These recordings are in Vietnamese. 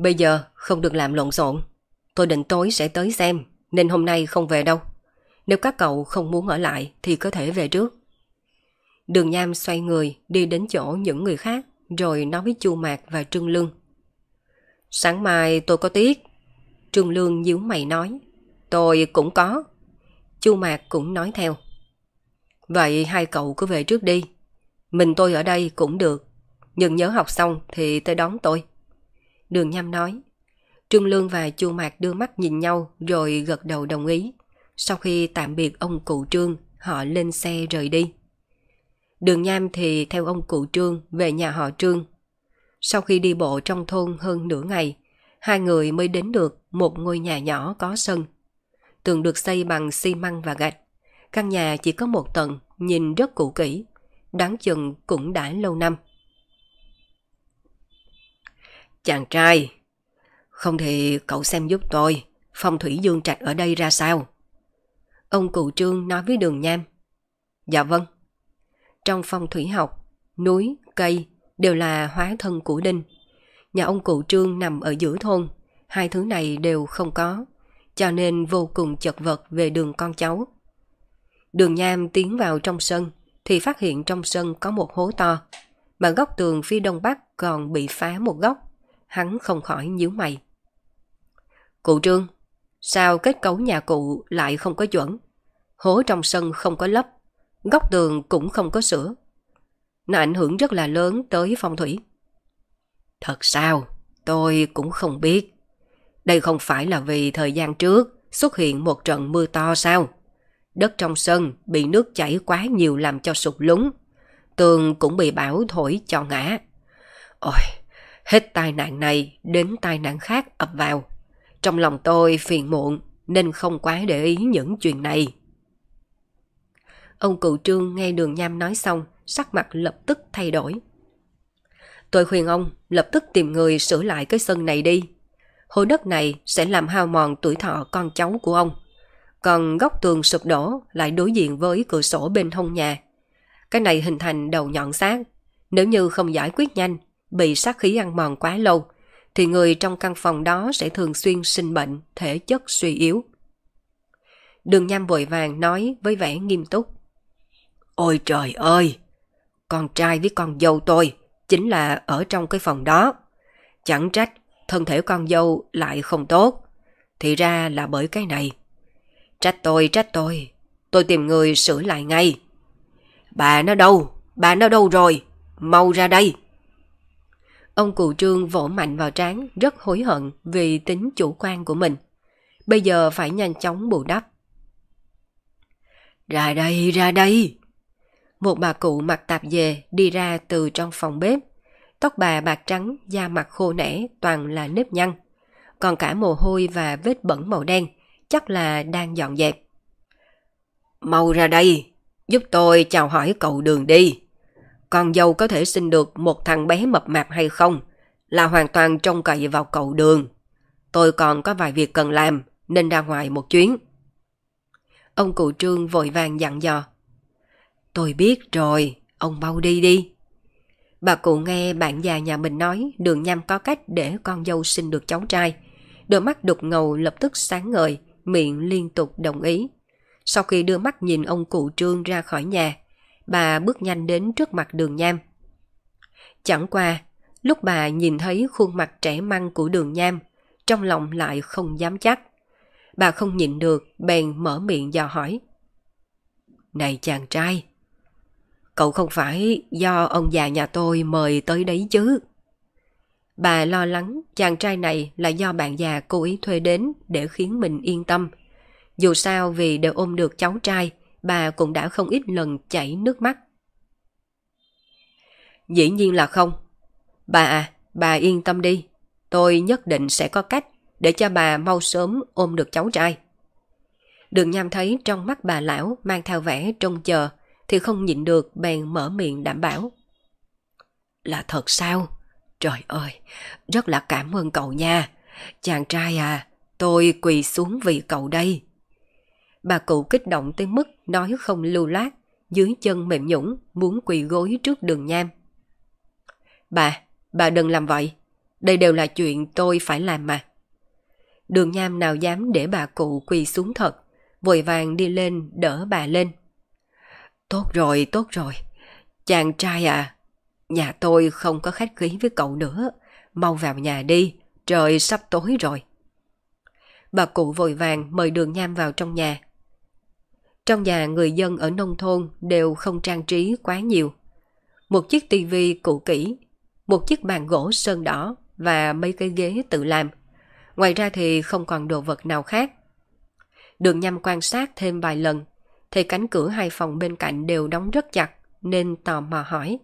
Bây giờ không được làm lộn xộn. Tôi định tối sẽ tới xem, nên hôm nay không về đâu. Nếu các cậu không muốn ở lại thì có thể về trước. Đường Nham xoay người đi đến chỗ những người khác rồi nói với Chu Mạc và Trương Lương. Sáng mai tôi có tiết. Trương Lương nhíu mày nói. Tôi cũng có. Chu Mạc cũng nói theo. Vậy hai cậu cứ về trước đi. Mình tôi ở đây cũng được. Nhưng nhớ học xong thì tới đón tôi. Đường Nham nói. Trương Lương và Chu Mạc đưa mắt nhìn nhau rồi gật đầu đồng ý. Sau khi tạm biệt ông cụ Trương, họ lên xe rời đi. Đường Nham thì theo ông cụ Trương về nhà họ Trương. Sau khi đi bộ trong thôn hơn nửa ngày, hai người mới đến được một ngôi nhà nhỏ có sân. Tường được xây bằng xi măng và gạch. Căn nhà chỉ có một tầng, nhìn rất cũ kỹ. Đáng chừng cũng đã lâu năm. Chàng trai, không thì cậu xem giúp tôi, phong thủy dương trạch ở đây ra sao? Ông cụ trương nói với đường nham. Dạ vâng. Trong phong thủy học, núi, cây đều là hóa thân của đinh. Nhà ông cụ trương nằm ở giữa thôn, hai thứ này đều không có, cho nên vô cùng chật vật về đường con cháu. Đường nham tiến vào trong sân, thì phát hiện trong sân có một hố to, mà góc tường phía đông bắc còn bị phá một góc hắn không khỏi nhíu mày. Cụ trương, sao kết cấu nhà cụ lại không có chuẩn? Hố trong sân không có lấp, góc tường cũng không có sửa. Nó ảnh hưởng rất là lớn tới phong thủy. Thật sao? Tôi cũng không biết. Đây không phải là vì thời gian trước xuất hiện một trận mưa to sao? Đất trong sân bị nước chảy quá nhiều làm cho sụt lún. Tường cũng bị bão thổi cho ngã. Ôi, Hết tai nạn này đến tai nạn khác ập vào. Trong lòng tôi phiền muộn nên không quá để ý những chuyện này. Ông cụ trương nghe đường nham nói xong, sắc mặt lập tức thay đổi. Tôi khuyên ông lập tức tìm người sửa lại cái sân này đi. Hồ đất này sẽ làm hao mòn tuổi thọ con cháu của ông. Còn góc tường sụp đổ lại đối diện với cửa sổ bên hông nhà. Cái này hình thành đầu nhọn xác. Nếu như không giải quyết nhanh bị sát khí ăn mòn quá lâu, thì người trong căn phòng đó sẽ thường xuyên sinh bệnh, thể chất suy yếu. Đường Nham vội vàng nói với vẻ nghiêm túc. Ôi trời ơi! Con trai với con dâu tôi chính là ở trong cái phòng đó. Chẳng trách thân thể con dâu lại không tốt. Thì ra là bởi cái này. Trách tôi, trách tôi. Tôi tìm người sửa lại ngay. Bà nó đâu? Bà nó đâu rồi? Mau ra đây! Ông cụ trương vỗ mạnh vào trán rất hối hận vì tính chủ quan của mình. Bây giờ phải nhanh chóng bù đắp. Ra đây, ra đây! Một bà cụ mặc tạp dề đi ra từ trong phòng bếp. Tóc bà bạc trắng, da mặt khô nẻ, toàn là nếp nhăn. Còn cả mồ hôi và vết bẩn màu đen, chắc là đang dọn dẹp. Mau ra đây, giúp tôi chào hỏi cậu đường đi con dâu có thể sinh được một thằng bé mập mạp hay không là hoàn toàn trông cậy vào cậu đường. Tôi còn có vài việc cần làm nên ra ngoài một chuyến. Ông cụ trương vội vàng dặn dò. Tôi biết rồi, ông mau đi đi. Bà cụ nghe bạn già nhà mình nói đường nham có cách để con dâu sinh được cháu trai. Đôi mắt đục ngầu lập tức sáng ngời, miệng liên tục đồng ý. Sau khi đưa mắt nhìn ông cụ trương ra khỏi nhà, bà bước nhanh đến trước mặt đường nham. Chẳng qua, lúc bà nhìn thấy khuôn mặt trẻ măng của đường nham, trong lòng lại không dám chắc. Bà không nhịn được, bèn mở miệng dò hỏi. Này chàng trai, cậu không phải do ông già nhà tôi mời tới đấy chứ? Bà lo lắng chàng trai này là do bạn già cố ý thuê đến để khiến mình yên tâm. Dù sao vì đều ôm được cháu trai, bà cũng đã không ít lần chảy nước mắt. Dĩ nhiên là không. Bà à, bà yên tâm đi. Tôi nhất định sẽ có cách để cho bà mau sớm ôm được cháu trai. Đường Nham thấy trong mắt bà lão mang theo vẻ trông chờ thì không nhịn được bèn mở miệng đảm bảo. Là thật sao? Trời ơi, rất là cảm ơn cậu nha. Chàng trai à, tôi quỳ xuống vì cậu đây. Bà cụ kích động tới mức nói không lưu loát, dưới chân mềm nhũng, muốn quỳ gối trước đường nham. Bà, bà đừng làm vậy. Đây đều là chuyện tôi phải làm mà. Đường nham nào dám để bà cụ quỳ xuống thật, vội vàng đi lên đỡ bà lên. Tốt rồi, tốt rồi. Chàng trai à, nhà tôi không có khách khí với cậu nữa. Mau vào nhà đi, trời sắp tối rồi. Bà cụ vội vàng mời đường nham vào trong nhà. Trong nhà người dân ở nông thôn đều không trang trí quá nhiều. Một chiếc tivi cũ kỹ, một chiếc bàn gỗ sơn đỏ và mấy cái ghế tự làm. Ngoài ra thì không còn đồ vật nào khác. Đường nhằm quan sát thêm vài lần, thì cánh cửa hai phòng bên cạnh đều đóng rất chặt, nên tò mò hỏi.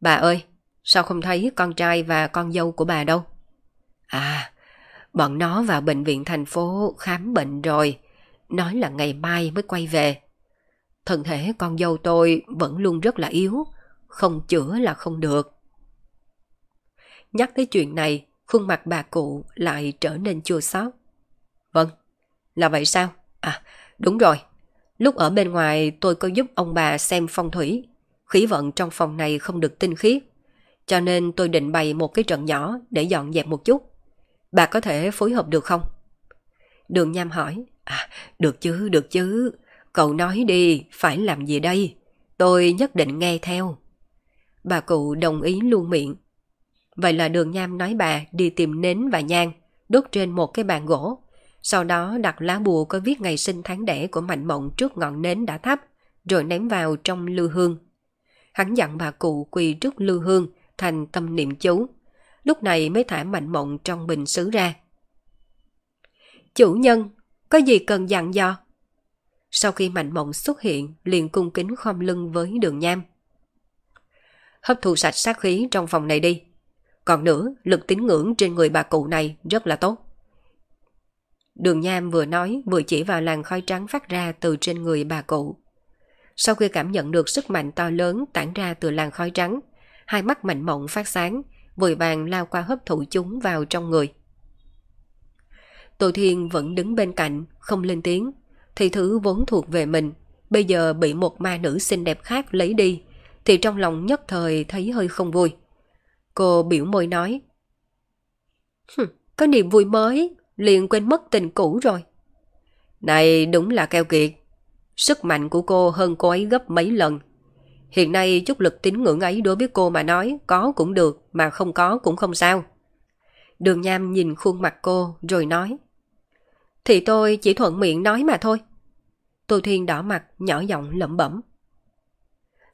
Bà ơi, sao không thấy con trai và con dâu của bà đâu? À, bọn nó vào bệnh viện thành phố khám bệnh rồi, nói là ngày mai mới quay về. Thân thể con dâu tôi vẫn luôn rất là yếu, không chữa là không được. Nhắc tới chuyện này, khuôn mặt bà cụ lại trở nên chua xót. Vâng, là vậy sao? À, đúng rồi. Lúc ở bên ngoài tôi có giúp ông bà xem phong thủy. Khí vận trong phòng này không được tinh khiết. Cho nên tôi định bày một cái trận nhỏ để dọn dẹp một chút. Bà có thể phối hợp được không? Đường Nham hỏi. À, được chứ, được chứ. Cậu nói đi, phải làm gì đây? Tôi nhất định nghe theo. Bà cụ đồng ý luôn miệng. Vậy là đường nham nói bà đi tìm nến và nhang, đốt trên một cái bàn gỗ. Sau đó đặt lá bùa có viết ngày sinh tháng đẻ của Mạnh Mộng trước ngọn nến đã thắp, rồi ném vào trong lưu hương. Hắn dặn bà cụ quỳ trước lưu hương thành tâm niệm chú. Lúc này mới thả Mạnh Mộng trong bình sứ ra. Chủ nhân, có gì cần dặn dò? Sau khi Mạnh Mộng xuất hiện, liền cung kính khom lưng với đường nham. Hấp thụ sạch sát khí trong phòng này đi. Còn nữa, lực tín ngưỡng trên người bà cụ này rất là tốt. Đường Nham vừa nói vừa chỉ vào làn khói trắng phát ra từ trên người bà cụ. Sau khi cảm nhận được sức mạnh to lớn tản ra từ làn khói trắng, hai mắt mạnh mộng phát sáng, vội vàng lao qua hấp thụ chúng vào trong người. Tô Thiên vẫn đứng bên cạnh, không lên tiếng, thì thứ vốn thuộc về mình, bây giờ bị một ma nữ xinh đẹp khác lấy đi, thì trong lòng nhất thời thấy hơi không vui. Cô biểu môi nói. Có niềm vui mới, liền quên mất tình cũ rồi. Này đúng là keo kiệt. Sức mạnh của cô hơn cô ấy gấp mấy lần. Hiện nay chút lực tín ngưỡng ấy đối với cô mà nói có cũng được mà không có cũng không sao. Đường Nham nhìn khuôn mặt cô rồi nói. Thì tôi chỉ thuận miệng nói mà thôi. Tô Thiên đỏ mặt nhỏ giọng lẩm bẩm.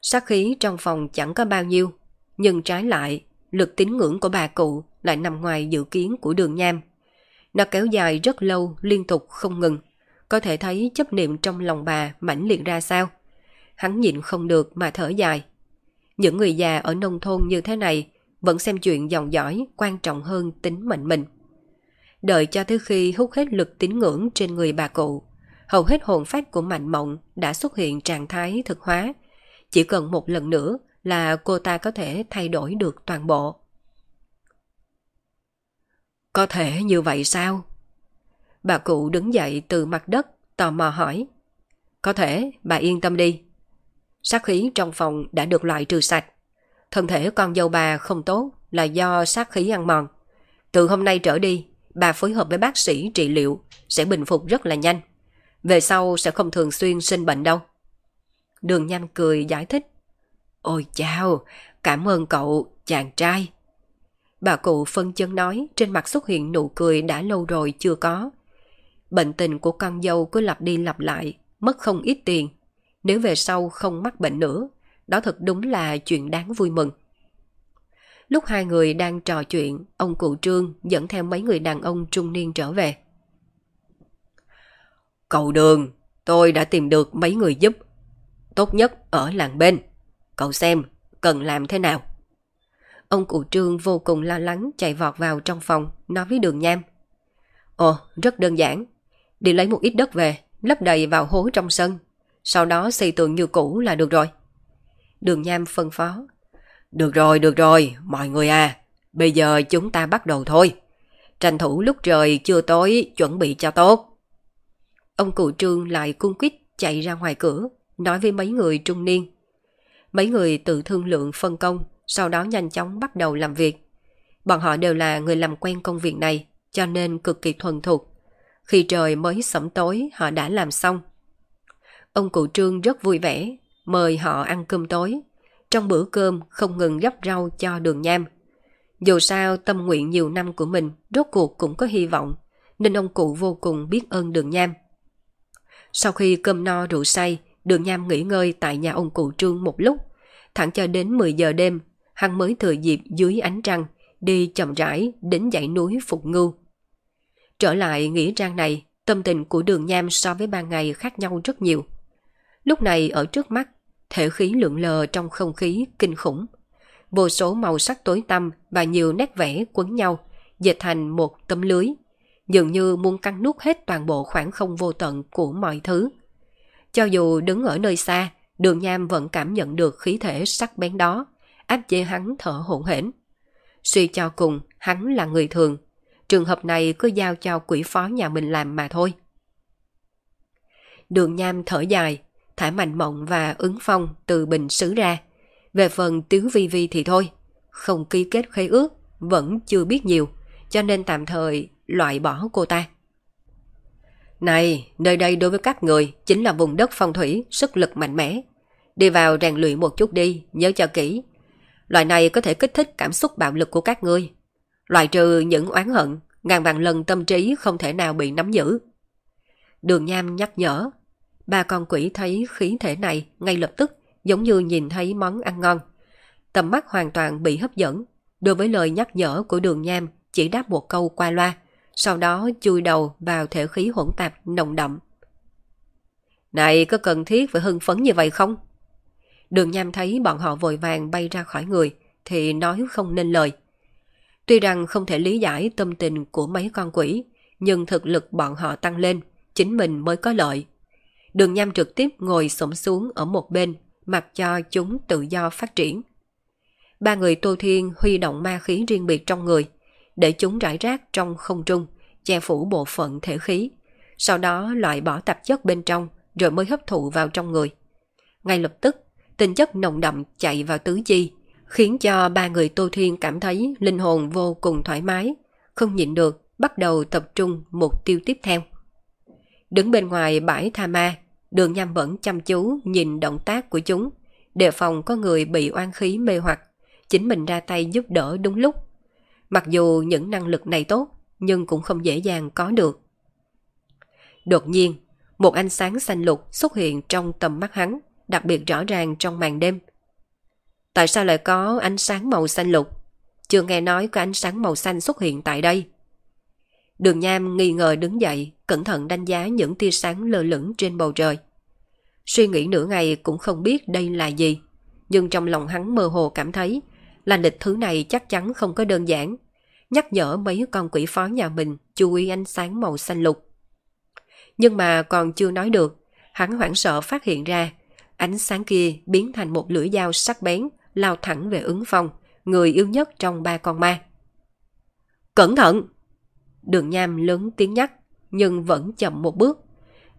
Sát khí trong phòng chẳng có bao nhiêu, nhưng trái lại lực tín ngưỡng của bà cụ lại nằm ngoài dự kiến của đường nham. Nó kéo dài rất lâu, liên tục không ngừng. Có thể thấy chấp niệm trong lòng bà mãnh liệt ra sao. Hắn nhịn không được mà thở dài. Những người già ở nông thôn như thế này vẫn xem chuyện dòng dõi quan trọng hơn tính mệnh mình. Đợi cho tới khi hút hết lực tín ngưỡng trên người bà cụ, hầu hết hồn phách của Mạnh Mộng đã xuất hiện trạng thái thực hóa. Chỉ cần một lần nữa là cô ta có thể thay đổi được toàn bộ. Có thể như vậy sao? Bà cụ đứng dậy từ mặt đất, tò mò hỏi. Có thể, bà yên tâm đi. Sát khí trong phòng đã được loại trừ sạch. Thân thể con dâu bà không tốt là do sát khí ăn mòn. Từ hôm nay trở đi, bà phối hợp với bác sĩ trị liệu sẽ bình phục rất là nhanh. Về sau sẽ không thường xuyên sinh bệnh đâu. Đường nhanh cười giải thích. Ôi chào, cảm ơn cậu, chàng trai. Bà cụ phân chân nói trên mặt xuất hiện nụ cười đã lâu rồi chưa có. Bệnh tình của con dâu cứ lặp đi lặp lại, mất không ít tiền. Nếu về sau không mắc bệnh nữa, đó thật đúng là chuyện đáng vui mừng. Lúc hai người đang trò chuyện, ông cụ Trương dẫn theo mấy người đàn ông trung niên trở về. Cậu đường, tôi đã tìm được mấy người giúp. Tốt nhất ở làng bên. Cậu xem, cần làm thế nào? Ông cụ trương vô cùng lo lắng chạy vọt vào trong phòng, nói với đường nham. Ồ, rất đơn giản. Đi lấy một ít đất về, lấp đầy vào hố trong sân. Sau đó xây tường như cũ là được rồi. Đường nham phân phó. Được rồi, được rồi, mọi người à. Bây giờ chúng ta bắt đầu thôi. Tranh thủ lúc trời chưa tối chuẩn bị cho tốt. Ông cụ trương lại cung quýt chạy ra ngoài cửa, nói với mấy người trung niên. Mấy người tự thương lượng phân công, sau đó nhanh chóng bắt đầu làm việc. Bọn họ đều là người làm quen công việc này, cho nên cực kỳ thuần thục. Khi trời mới sẩm tối, họ đã làm xong. Ông cụ trương rất vui vẻ, mời họ ăn cơm tối. Trong bữa cơm không ngừng gấp rau cho đường nham. Dù sao tâm nguyện nhiều năm của mình rốt cuộc cũng có hy vọng, nên ông cụ vô cùng biết ơn đường nham. Sau khi cơm no rượu say, đường nham nghỉ ngơi tại nhà ông cụ trương một lúc. Thẳng cho đến 10 giờ đêm, hắn mới thừa dịp dưới ánh trăng, đi chậm rãi đến dãy núi Phục Ngưu. Trở lại nghĩa trang này, tâm tình của đường nham so với ban ngày khác nhau rất nhiều. Lúc này ở trước mắt, thể khí lượng lờ trong không khí kinh khủng. Vô số màu sắc tối tăm và nhiều nét vẽ quấn nhau, dệt thành một tấm lưới, dường như muốn cắn nút hết toàn bộ khoảng không vô tận của mọi thứ. Cho dù đứng ở nơi xa, đường nham vẫn cảm nhận được khí thể sắc bén đó, áp chế hắn thở hổn hển. Suy cho cùng, hắn là người thường. Trường hợp này cứ giao cho quỷ phó nhà mình làm mà thôi. Đường nham thở dài, thả mạnh mộng và ứng phong từ bình xứ ra. Về phần Tiếu Vi Vi thì thôi, không ký kết khế ước, vẫn chưa biết nhiều, cho nên tạm thời loại bỏ cô ta. Này, nơi đây đối với các người chính là vùng đất phong thủy, sức lực mạnh mẽ. Đi vào rèn luyện một chút đi, nhớ cho kỹ. Loại này có thể kích thích cảm xúc bạo lực của các ngươi. Loại trừ những oán hận, ngàn vạn lần tâm trí không thể nào bị nắm giữ. Đường Nham nhắc nhở. Ba con quỷ thấy khí thể này ngay lập tức giống như nhìn thấy món ăn ngon. Tầm mắt hoàn toàn bị hấp dẫn. Đối với lời nhắc nhở của đường Nham chỉ đáp một câu qua loa, sau đó chui đầu vào thể khí hỗn tạp nồng đậm. Này có cần thiết phải hưng phấn như vậy không? Đường Nham thấy bọn họ vội vàng bay ra khỏi người thì nói không nên lời. Tuy rằng không thể lý giải tâm tình của mấy con quỷ, nhưng thực lực bọn họ tăng lên, chính mình mới có lợi. Đường Nham trực tiếp ngồi sổng xuống ở một bên, mặc cho chúng tự do phát triển. Ba người Tô Thiên huy động ma khí riêng biệt trong người, để chúng rải rác trong không trung, che phủ bộ phận thể khí. Sau đó loại bỏ tạp chất bên trong, rồi mới hấp thụ vào trong người. Ngay lập tức, tinh chất nồng đậm chạy vào tứ chi, khiến cho ba người Tô Thiên cảm thấy linh hồn vô cùng thoải mái, không nhịn được, bắt đầu tập trung mục tiêu tiếp theo. Đứng bên ngoài bãi tha ma, đường nham vẫn chăm chú nhìn động tác của chúng, đề phòng có người bị oan khí mê hoặc, chính mình ra tay giúp đỡ đúng lúc. Mặc dù những năng lực này tốt, nhưng cũng không dễ dàng có được. Đột nhiên, một ánh sáng xanh lục xuất hiện trong tầm mắt hắn, đặc biệt rõ ràng trong màn đêm. Tại sao lại có ánh sáng màu xanh lục? Chưa nghe nói có ánh sáng màu xanh xuất hiện tại đây. Đường Nham nghi ngờ đứng dậy, cẩn thận đánh giá những tia sáng lơ lửng trên bầu trời. Suy nghĩ nửa ngày cũng không biết đây là gì, nhưng trong lòng hắn mơ hồ cảm thấy là lịch thứ này chắc chắn không có đơn giản. Nhắc nhở mấy con quỷ phó nhà mình chú ý ánh sáng màu xanh lục. Nhưng mà còn chưa nói được, hắn hoảng sợ phát hiện ra Ánh sáng kia biến thành một lưỡi dao sắc bén, lao thẳng về ứng phong, người yêu nhất trong ba con ma. Cẩn thận! Đường nham lớn tiếng nhắc, nhưng vẫn chậm một bước.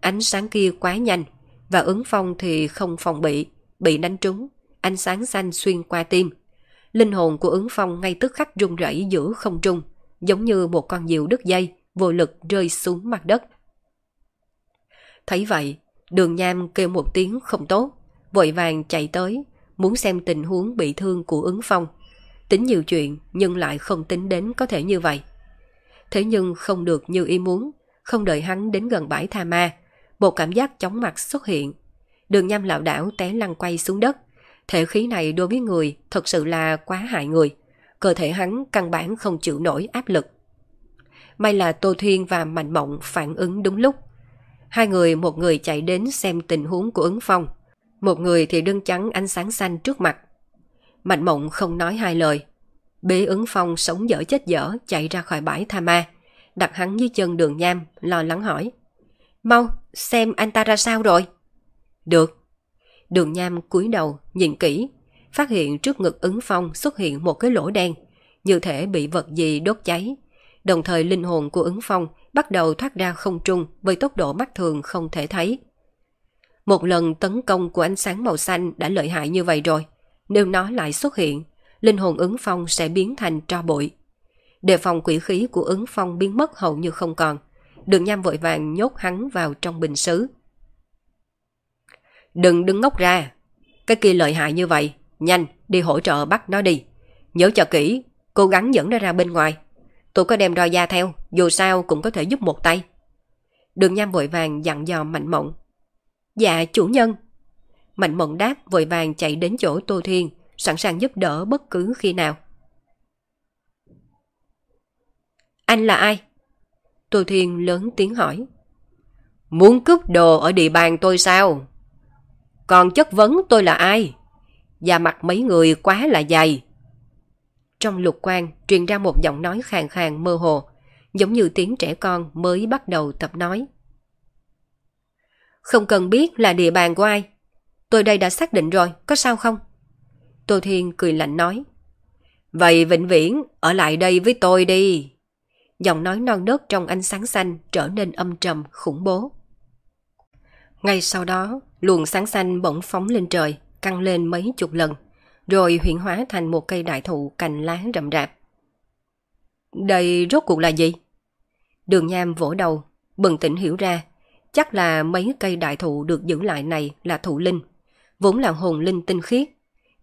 Ánh sáng kia quá nhanh, và ứng phong thì không phòng bị, bị đánh trúng, ánh sáng xanh xuyên qua tim. Linh hồn của ứng phong ngay tức khắc rung rẩy giữa không trung, giống như một con diều đứt dây, vô lực rơi xuống mặt đất. Thấy vậy, Đường Nham kêu một tiếng không tốt, vội vàng chạy tới, muốn xem tình huống bị thương của ứng phong. Tính nhiều chuyện nhưng lại không tính đến có thể như vậy. Thế nhưng không được như ý muốn, không đợi hắn đến gần bãi tha ma, một cảm giác chóng mặt xuất hiện. Đường nham lão đảo té lăn quay xuống đất. Thể khí này đối với người thật sự là quá hại người. Cơ thể hắn căn bản không chịu nổi áp lực. May là Tô Thiên và Mạnh Mộng phản ứng đúng lúc. Hai người một người chạy đến xem tình huống của ứng phong. Một người thì đơn chắn ánh sáng xanh trước mặt. Mạnh mộng không nói hai lời. Bế ứng phong sống dở chết dở chạy ra khỏi bãi tha ma, đặt hắn dưới chân đường nham, lo lắng hỏi. Mau, xem anh ta ra sao rồi? Được. Đường nham cúi đầu, nhìn kỹ, phát hiện trước ngực ứng phong xuất hiện một cái lỗ đen, như thể bị vật gì đốt cháy. Đồng thời linh hồn của ứng phong bắt đầu thoát ra không trung với tốc độ mắt thường không thể thấy. Một lần tấn công của ánh sáng màu xanh đã lợi hại như vậy rồi. Nếu nó lại xuất hiện, linh hồn ứng phong sẽ biến thành tro bụi. Đề phòng quỷ khí của ứng phong biến mất hầu như không còn. Đường nham vội vàng nhốt hắn vào trong bình sứ. Đừng đứng ngốc ra. Cái kia lợi hại như vậy. Nhanh, đi hỗ trợ bắt nó đi. Nhớ cho kỹ, cố gắng dẫn nó ra bên ngoài. Tôi có đem roi da theo, dù sao cũng có thể giúp một tay. Đường nham vội vàng dặn dò Mạnh Mộng. Dạ, chủ nhân. Mạnh Mộng đáp vội vàng chạy đến chỗ Tô Thiên, sẵn sàng giúp đỡ bất cứ khi nào. Anh là ai? Tô Thiên lớn tiếng hỏi. Muốn cướp đồ ở địa bàn tôi sao? Còn chất vấn tôi là ai? Da mặt mấy người quá là dày. Trong lục quan truyền ra một giọng nói khàn khàn mơ hồ, giống như tiếng trẻ con mới bắt đầu tập nói. Không cần biết là địa bàn của ai. Tôi đây đã xác định rồi, có sao không? Tô Thiên cười lạnh nói. Vậy vĩnh viễn, ở lại đây với tôi đi. Giọng nói non nớt trong ánh sáng xanh trở nên âm trầm, khủng bố. Ngay sau đó, luồng sáng xanh bỗng phóng lên trời, căng lên mấy chục lần, rồi huyện hóa thành một cây đại thụ cành lá rậm rạp. Đây rốt cuộc là gì? Đường Nham vỗ đầu, bừng tỉnh hiểu ra, chắc là mấy cây đại thụ được giữ lại này là thụ linh, vốn là hồn linh tinh khiết.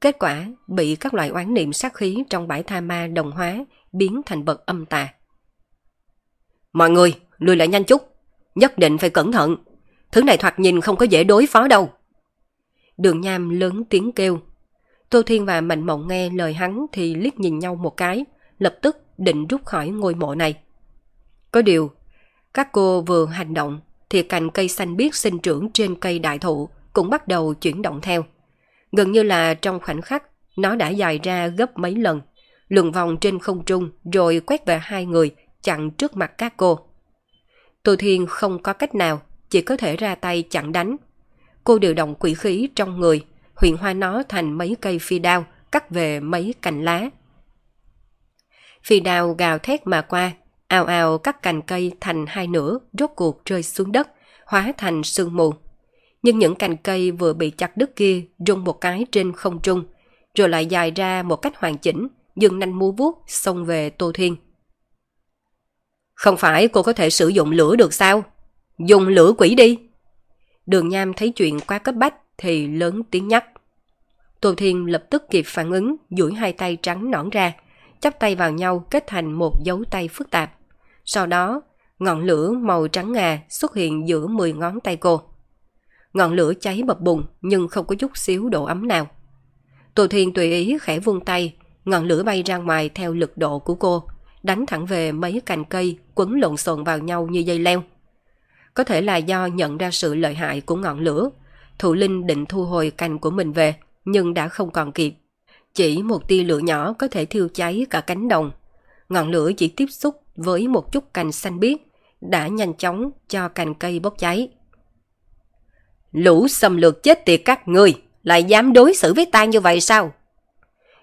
Kết quả bị các loại oán niệm sát khí trong bãi tha ma đồng hóa biến thành vật âm tà. Mọi người, lùi lại nhanh chút, nhất định phải cẩn thận. Thứ này thoạt nhìn không có dễ đối phó đâu. Đường Nham lớn tiếng kêu. Tô Thiên và Mạnh Mộng nghe lời hắn thì liếc nhìn nhau một cái, lập tức định rút khỏi ngôi mộ này. Có điều, các cô vừa hành động thì cành cây xanh biếc sinh trưởng trên cây đại thụ cũng bắt đầu chuyển động theo. Gần như là trong khoảnh khắc, nó đã dài ra gấp mấy lần, luồn vòng trên không trung rồi quét về hai người chặn trước mặt các cô. Tô Thiên không có cách nào, chỉ có thể ra tay chặn đánh. Cô điều động quỷ khí trong người, huyện hoa nó thành mấy cây phi đao, cắt về mấy cành lá. Phi đao gào thét mà qua, ào ào cắt cành cây thành hai nửa, rốt cuộc rơi xuống đất, hóa thành sương mù. Nhưng những cành cây vừa bị chặt đứt kia rung một cái trên không trung, rồi lại dài ra một cách hoàn chỉnh, dừng nanh múa vuốt xông về Tô Thiên. Không phải cô có thể sử dụng lửa được sao? Dùng lửa quỷ đi. Đường Nham thấy chuyện quá cấp bách thì lớn tiếng nhắc. Tô Thiên lập tức kịp phản ứng, duỗi hai tay trắng nõn ra, chắp tay vào nhau kết thành một dấu tay phức tạp. Sau đó, ngọn lửa màu trắng ngà xuất hiện giữa 10 ngón tay cô. Ngọn lửa cháy bập bùng nhưng không có chút xíu độ ấm nào. Tô Thiên tùy ý khẽ vung tay, ngọn lửa bay ra ngoài theo lực độ của cô, đánh thẳng về mấy cành cây quấn lộn xộn vào nhau như dây leo. Có thể là do nhận ra sự lợi hại của ngọn lửa, Thụ Linh định thu hồi cành của mình về, nhưng đã không còn kịp. Chỉ một tia lửa nhỏ có thể thiêu cháy cả cánh đồng. Ngọn lửa chỉ tiếp xúc với một chút cành xanh biếc, đã nhanh chóng cho cành cây bốc cháy. Lũ xâm lược chết tiệt các ngươi, lại dám đối xử với ta như vậy sao?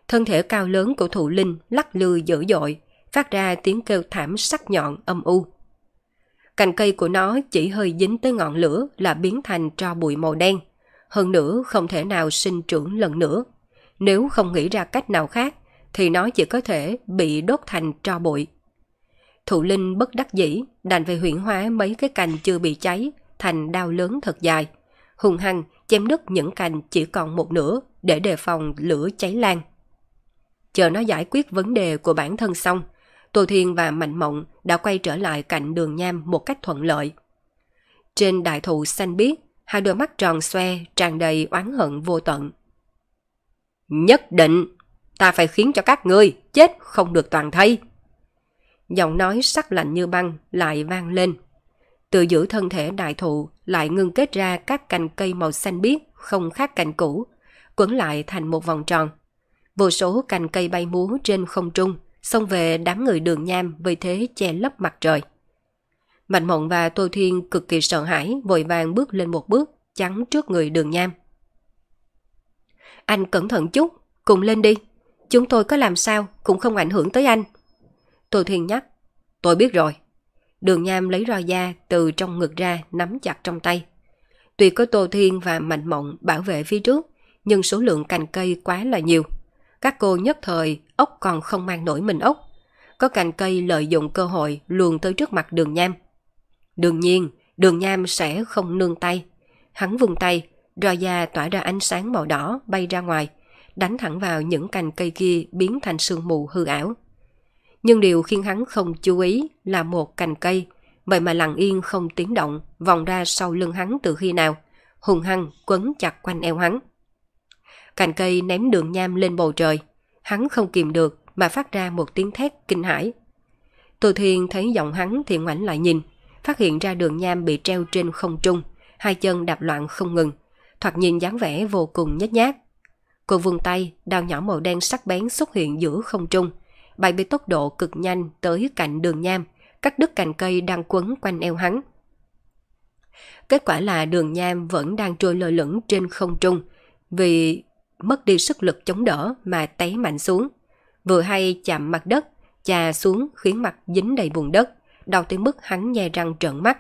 Thân thể cao lớn của thụ linh lắc lư dữ dội, phát ra tiếng kêu thảm sắc nhọn âm u. Cành cây của nó chỉ hơi dính tới ngọn lửa là biến thành tro bụi màu đen. Hơn nữa không thể nào sinh trưởng lần nữa. Nếu không nghĩ ra cách nào khác, thì nó chỉ có thể bị đốt thành tro bụi. Thụ linh bất đắc dĩ, đành về huyện hóa mấy cái cành chưa bị cháy, thành đao lớn thật dài. Hùng hăng chém đứt những cành chỉ còn một nửa để đề phòng lửa cháy lan. Chờ nó giải quyết vấn đề của bản thân xong, Tô Thiên và Mạnh Mộng đã quay trở lại cạnh đường nham một cách thuận lợi. Trên đại thụ xanh biếc, hai đôi mắt tròn xoe tràn đầy oán hận vô tận. Nhất định, ta phải khiến cho các ngươi chết không được toàn thây. Giọng nói sắc lạnh như băng lại vang lên. Từ giữa thân thể đại thụ lại ngưng kết ra các cành cây màu xanh biếc không khác cành cũ, quấn lại thành một vòng tròn. Vô số cành cây bay múa trên không trung, xông về đám người đường nham với thế che lấp mặt trời. Mạnh Mộng và Tô Thiên cực kỳ sợ hãi, vội vàng bước lên một bước, chắn trước người đường nham. Anh cẩn thận chút, cùng lên đi. Chúng tôi có làm sao cũng không ảnh hưởng tới anh. Tô Thiên nhắc. Tôi biết rồi. Đường nham lấy roi da từ trong ngực ra nắm chặt trong tay. Tuy có Tô Thiên và Mạnh Mộng bảo vệ phía trước, nhưng số lượng cành cây quá là nhiều. Các cô nhất thời ốc còn không mang nổi mình ốc. Có cành cây lợi dụng cơ hội luồn tới trước mặt đường nham. Đương nhiên, đường nham sẽ không nương tay. Hắn vùng tay, roi da tỏa ra ánh sáng màu đỏ bay ra ngoài, đánh thẳng vào những cành cây kia biến thành sương mù hư ảo. Nhưng điều khiến hắn không chú ý là một cành cây, vậy mà lặng yên không tiếng động, vòng ra sau lưng hắn từ khi nào, hùng hăng quấn chặt quanh eo hắn. Cành cây ném đường nham lên bầu trời, hắn không kìm được mà phát ra một tiếng thét kinh hãi. Từ Thiên thấy giọng hắn thì ngoảnh lại nhìn, phát hiện ra đường nham bị treo trên không trung, hai chân đạp loạn không ngừng, thoạt nhìn dáng vẻ vô cùng nhếch nhác. Cô vươn tay, đao nhỏ màu đen sắc bén xuất hiện giữa không trung, bay với tốc độ cực nhanh tới cạnh đường nham, cắt đứt cành cây đang quấn quanh eo hắn. Kết quả là đường nham vẫn đang trôi lơ lửng trên không trung, vì mất đi sức lực chống đỡ mà té mạnh xuống. Vừa hay chạm mặt đất, chà xuống khiến mặt dính đầy bùn đất, đau tới mức hắn nhe răng trợn mắt.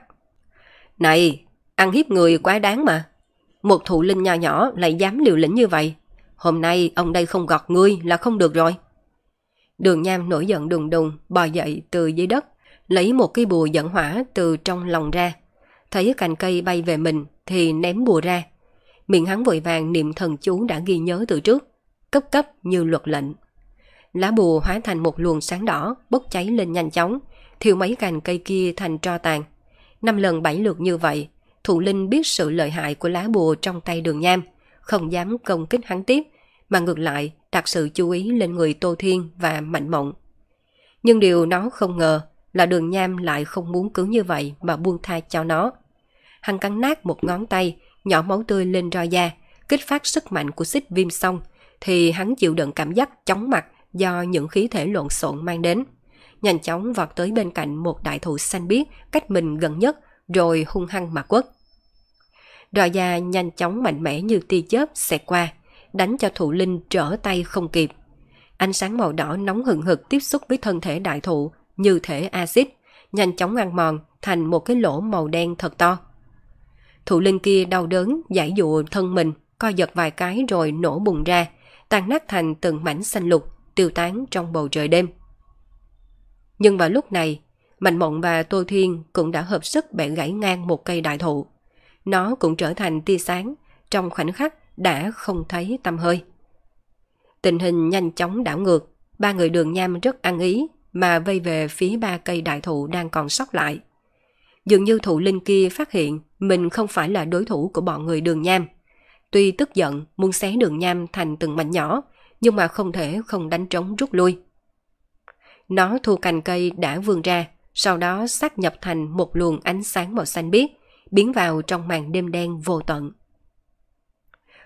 Này, ăn hiếp người quá đáng mà. Một thụ linh nhỏ nhỏ lại dám liều lĩnh như vậy. Hôm nay ông đây không gọt ngươi là không được rồi. Đường Nham nổi giận đùng đùng, bò dậy từ dưới đất, lấy một cái bùa dẫn hỏa từ trong lòng ra. Thấy cành cây bay về mình thì ném bùa ra. Miệng hắn vội vàng niệm thần chú đã ghi nhớ từ trước, cấp cấp như luật lệnh. Lá bùa hóa thành một luồng sáng đỏ, bốc cháy lên nhanh chóng, thiêu mấy cành cây kia thành tro tàn. Năm lần bảy lượt như vậy, Thụ Linh biết sự lợi hại của lá bùa trong tay đường nham, không dám công kích hắn tiếp, mà ngược lại đặt sự chú ý lên người Tô Thiên và Mạnh Mộng. Nhưng điều nó không ngờ là đường nham lại không muốn cứ như vậy mà buông tha cho nó. Hắn cắn nát một ngón tay, nhỏ máu tươi lên roi da, kích phát sức mạnh của xích viêm xong, thì hắn chịu đựng cảm giác chóng mặt do những khí thể lộn xộn mang đến. Nhanh chóng vọt tới bên cạnh một đại thụ xanh biếc cách mình gần nhất, rồi hung hăng mà quất. Roi da nhanh chóng mạnh mẽ như tia chớp xẹt qua, đánh cho thụ linh trở tay không kịp. Ánh sáng màu đỏ nóng hừng hực tiếp xúc với thân thể đại thụ như thể axit, nhanh chóng ăn mòn thành một cái lỗ màu đen thật to. Thụ linh kia đau đớn, giải dụ thân mình, co giật vài cái rồi nổ bùng ra, tan nát thành từng mảnh xanh lục, tiêu tán trong bầu trời đêm. Nhưng vào lúc này, Mạnh Mộng và Tô Thiên cũng đã hợp sức bẻ gãy ngang một cây đại thụ. Nó cũng trở thành tia sáng, trong khoảnh khắc đã không thấy tâm hơi. Tình hình nhanh chóng đảo ngược, ba người đường nham rất ăn ý mà vây về phía ba cây đại thụ đang còn sót lại. Dường như thụ linh kia phát hiện mình không phải là đối thủ của bọn người đường nham. Tuy tức giận muốn xé đường nham thành từng mảnh nhỏ, nhưng mà không thể không đánh trống rút lui. Nó thu cành cây đã vươn ra, sau đó xác nhập thành một luồng ánh sáng màu xanh biếc, biến vào trong màn đêm đen vô tận.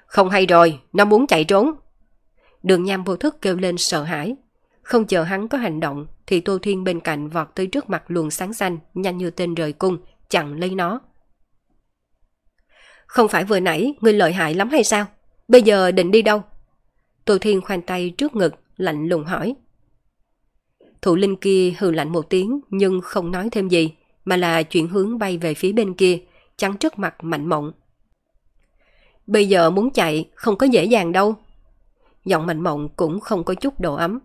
Không hay rồi, nó muốn chạy trốn. Đường nham vô thức kêu lên sợ hãi. Không chờ hắn có hành động thì Tô Thiên bên cạnh vọt tới trước mặt luồng sáng xanh nhanh như tên rời cung, chặn lấy nó. Không phải vừa nãy ngươi lợi hại lắm hay sao? Bây giờ định đi đâu? Tô Thiên khoanh tay trước ngực, lạnh lùng hỏi. Thủ linh kia hừ lạnh một tiếng nhưng không nói thêm gì, mà là chuyển hướng bay về phía bên kia, chắn trước mặt mạnh mộng. Bây giờ muốn chạy không có dễ dàng đâu. Giọng mạnh mộng cũng không có chút độ ấm.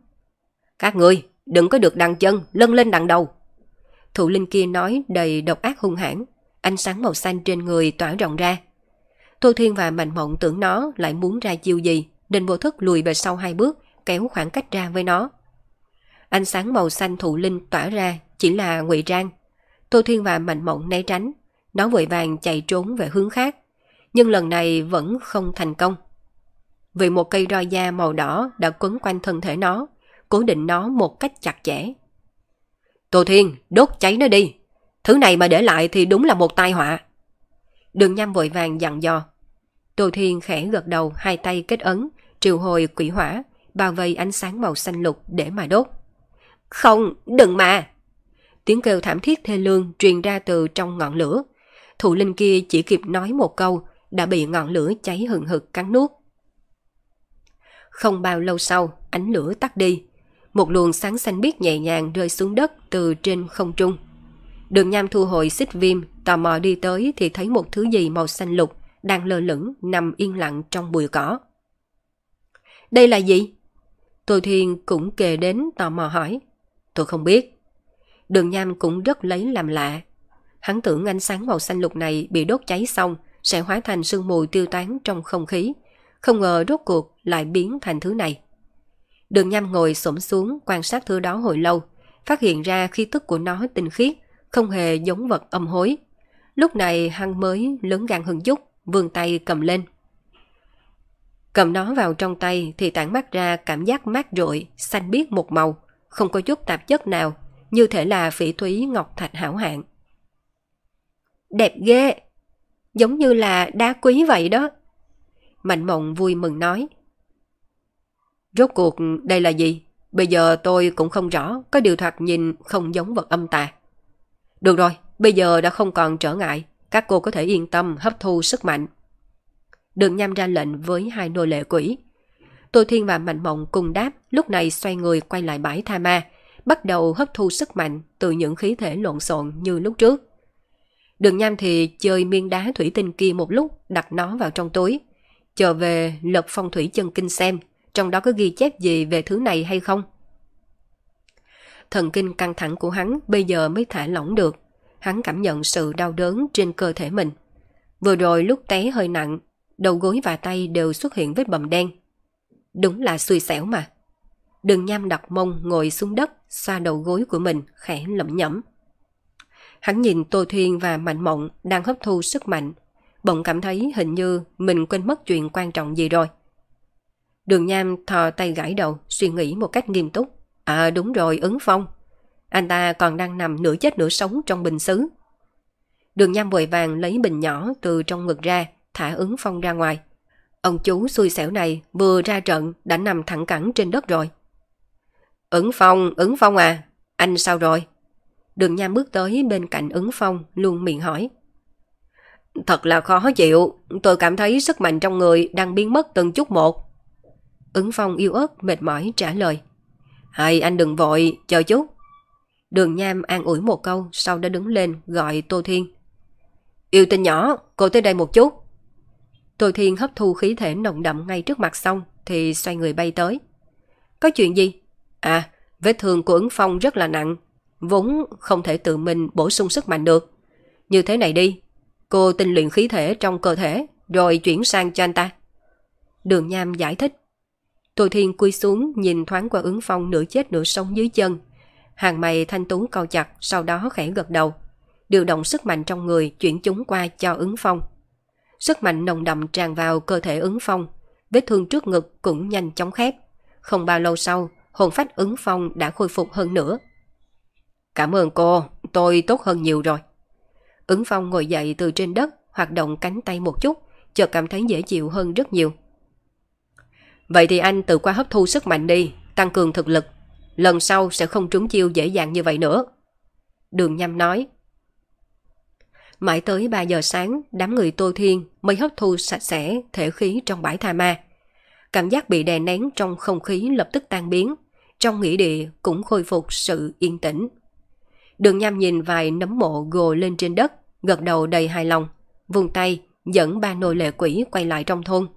Các người đừng có được đằng chân, lân lên đằng đầu. Thủ linh kia nói đầy độc ác hung hãn, ánh sáng màu xanh trên người tỏa rộng ra. Tô Thiên và Mạnh Mộng tưởng nó lại muốn ra chiêu gì, nên vô thức lùi về sau hai bước, kéo khoảng cách ra với nó. Ánh sáng màu xanh thụ linh tỏa ra chỉ là ngụy trang. Tô Thiên và Mạnh Mộng né tránh, nó vội vàng chạy trốn về hướng khác, nhưng lần này vẫn không thành công. Vì một cây roi da màu đỏ đã quấn quanh thân thể nó, cố định nó một cách chặt chẽ. Tô Thiên, đốt cháy nó đi. Thứ này mà để lại thì đúng là một tai họa. Đường nhăm vội vàng dặn dò. Tô Thiên khẽ gật đầu hai tay kết ấn, triệu hồi quỷ hỏa, bao vây ánh sáng màu xanh lục để mà đốt. Không, đừng mà! Tiếng kêu thảm thiết thê lương truyền ra từ trong ngọn lửa. Thủ linh kia chỉ kịp nói một câu, đã bị ngọn lửa cháy hừng hực cắn nuốt. Không bao lâu sau, ánh lửa tắt đi. Một luồng sáng xanh biếc nhẹ nhàng rơi xuống đất từ trên không trung. Đường nham thu hồi xích viêm, tò mò đi tới thì thấy một thứ gì màu xanh lục đang lơ lửng nằm yên lặng trong bụi cỏ. Đây là gì? Tô Thiên cũng kề đến tò mò hỏi. Tôi không biết. Đường nham cũng rất lấy làm lạ. Hắn tưởng ánh sáng màu xanh lục này bị đốt cháy xong sẽ hóa thành sương mù tiêu tán trong không khí. Không ngờ rốt cuộc lại biến thành thứ này. Đường nham ngồi xổm xuống quan sát thứ đó hồi lâu, phát hiện ra khí tức của nó tinh khiết, không hề giống vật âm hối. Lúc này hắn mới lớn gan hơn chút, vươn tay cầm lên. Cầm nó vào trong tay thì tản mắt ra cảm giác mát rội, xanh biếc một màu, không có chút tạp chất nào, như thể là phỉ thúy ngọc thạch hảo hạng. Đẹp ghê! Giống như là đá quý vậy đó. Mạnh mộng vui mừng nói. Rốt cuộc đây là gì? Bây giờ tôi cũng không rõ, có điều thoạt nhìn không giống vật âm tà. Được rồi, bây giờ đã không còn trở ngại, các cô có thể yên tâm hấp thu sức mạnh. Đường nham ra lệnh với hai nô lệ quỷ. Tô Thiên và Mạnh Mộng cùng đáp, lúc này xoay người quay lại bãi tha ma, bắt đầu hấp thu sức mạnh từ những khí thể lộn xộn như lúc trước. Đường nham thì chơi miên đá thủy tinh kia một lúc, đặt nó vào trong túi. Chờ về lập phong thủy chân kinh xem, trong đó có ghi chép gì về thứ này hay không? Thần kinh căng thẳng của hắn bây giờ mới thả lỏng được. Hắn cảm nhận sự đau đớn trên cơ thể mình. Vừa rồi lúc té hơi nặng, đầu gối và tay đều xuất hiện vết bầm đen. Đúng là xui xẻo mà. Đường nham đặt mông ngồi xuống đất, xoa đầu gối của mình, khẽ lẩm nhẩm. Hắn nhìn Tô Thiên và Mạnh Mộng đang hấp thu sức mạnh, bỗng cảm thấy hình như mình quên mất chuyện quan trọng gì rồi. Đường Nham thò tay gãi đầu, suy nghĩ một cách nghiêm túc. À đúng rồi, ứng phong. Anh ta còn đang nằm nửa chết nửa sống trong bình xứ. Đường Nham vội vàng lấy bình nhỏ từ trong ngực ra, thả ứng phong ra ngoài. Ông chú xui xẻo này vừa ra trận đã nằm thẳng cẳng trên đất rồi. Ứng phong, ứng phong à, anh sao rồi? Đường Nham bước tới bên cạnh ứng phong, luôn miệng hỏi. Thật là khó chịu, tôi cảm thấy sức mạnh trong người đang biến mất từng chút một. Ứng phong yêu ớt mệt mỏi trả lời. Hay anh đừng vội, chờ chút. Đường Nham an ủi một câu, sau đó đứng lên gọi Tô Thiên. Yêu tinh nhỏ, cô tới đây một chút. Tô Thiên hấp thu khí thể nồng đậm ngay trước mặt xong, thì xoay người bay tới. Có chuyện gì? À, vết thương của ứng phong rất là nặng, vốn không thể tự mình bổ sung sức mạnh được. Như thế này đi, cô tinh luyện khí thể trong cơ thể, rồi chuyển sang cho anh ta. Đường Nham giải thích. Tô Thiên quy xuống nhìn thoáng qua ứng phong nửa chết nửa sống dưới chân. Hàng mày thanh tú cau chặt, sau đó khẽ gật đầu. Điều động sức mạnh trong người chuyển chúng qua cho ứng phong. Sức mạnh nồng đậm tràn vào cơ thể ứng phong. Vết thương trước ngực cũng nhanh chóng khép. Không bao lâu sau, hồn phách ứng phong đã khôi phục hơn nữa. Cảm ơn cô, tôi tốt hơn nhiều rồi. Ứng phong ngồi dậy từ trên đất, hoạt động cánh tay một chút, chợt cảm thấy dễ chịu hơn rất nhiều. Vậy thì anh tự qua hấp thu sức mạnh đi, tăng cường thực lực. Lần sau sẽ không trúng chiêu dễ dàng như vậy nữa. Đường nhâm nói. Mãi tới 3 giờ sáng, đám người Tô Thiên mới hấp thu sạch sẽ thể khí trong bãi tha ma. Cảm giác bị đè nén trong không khí lập tức tan biến, trong nghĩa địa cũng khôi phục sự yên tĩnh. Đường nham nhìn vài nấm mộ gồ lên trên đất, gật đầu đầy hài lòng, vùng tay dẫn ba nồi lệ quỷ quay lại trong thôn.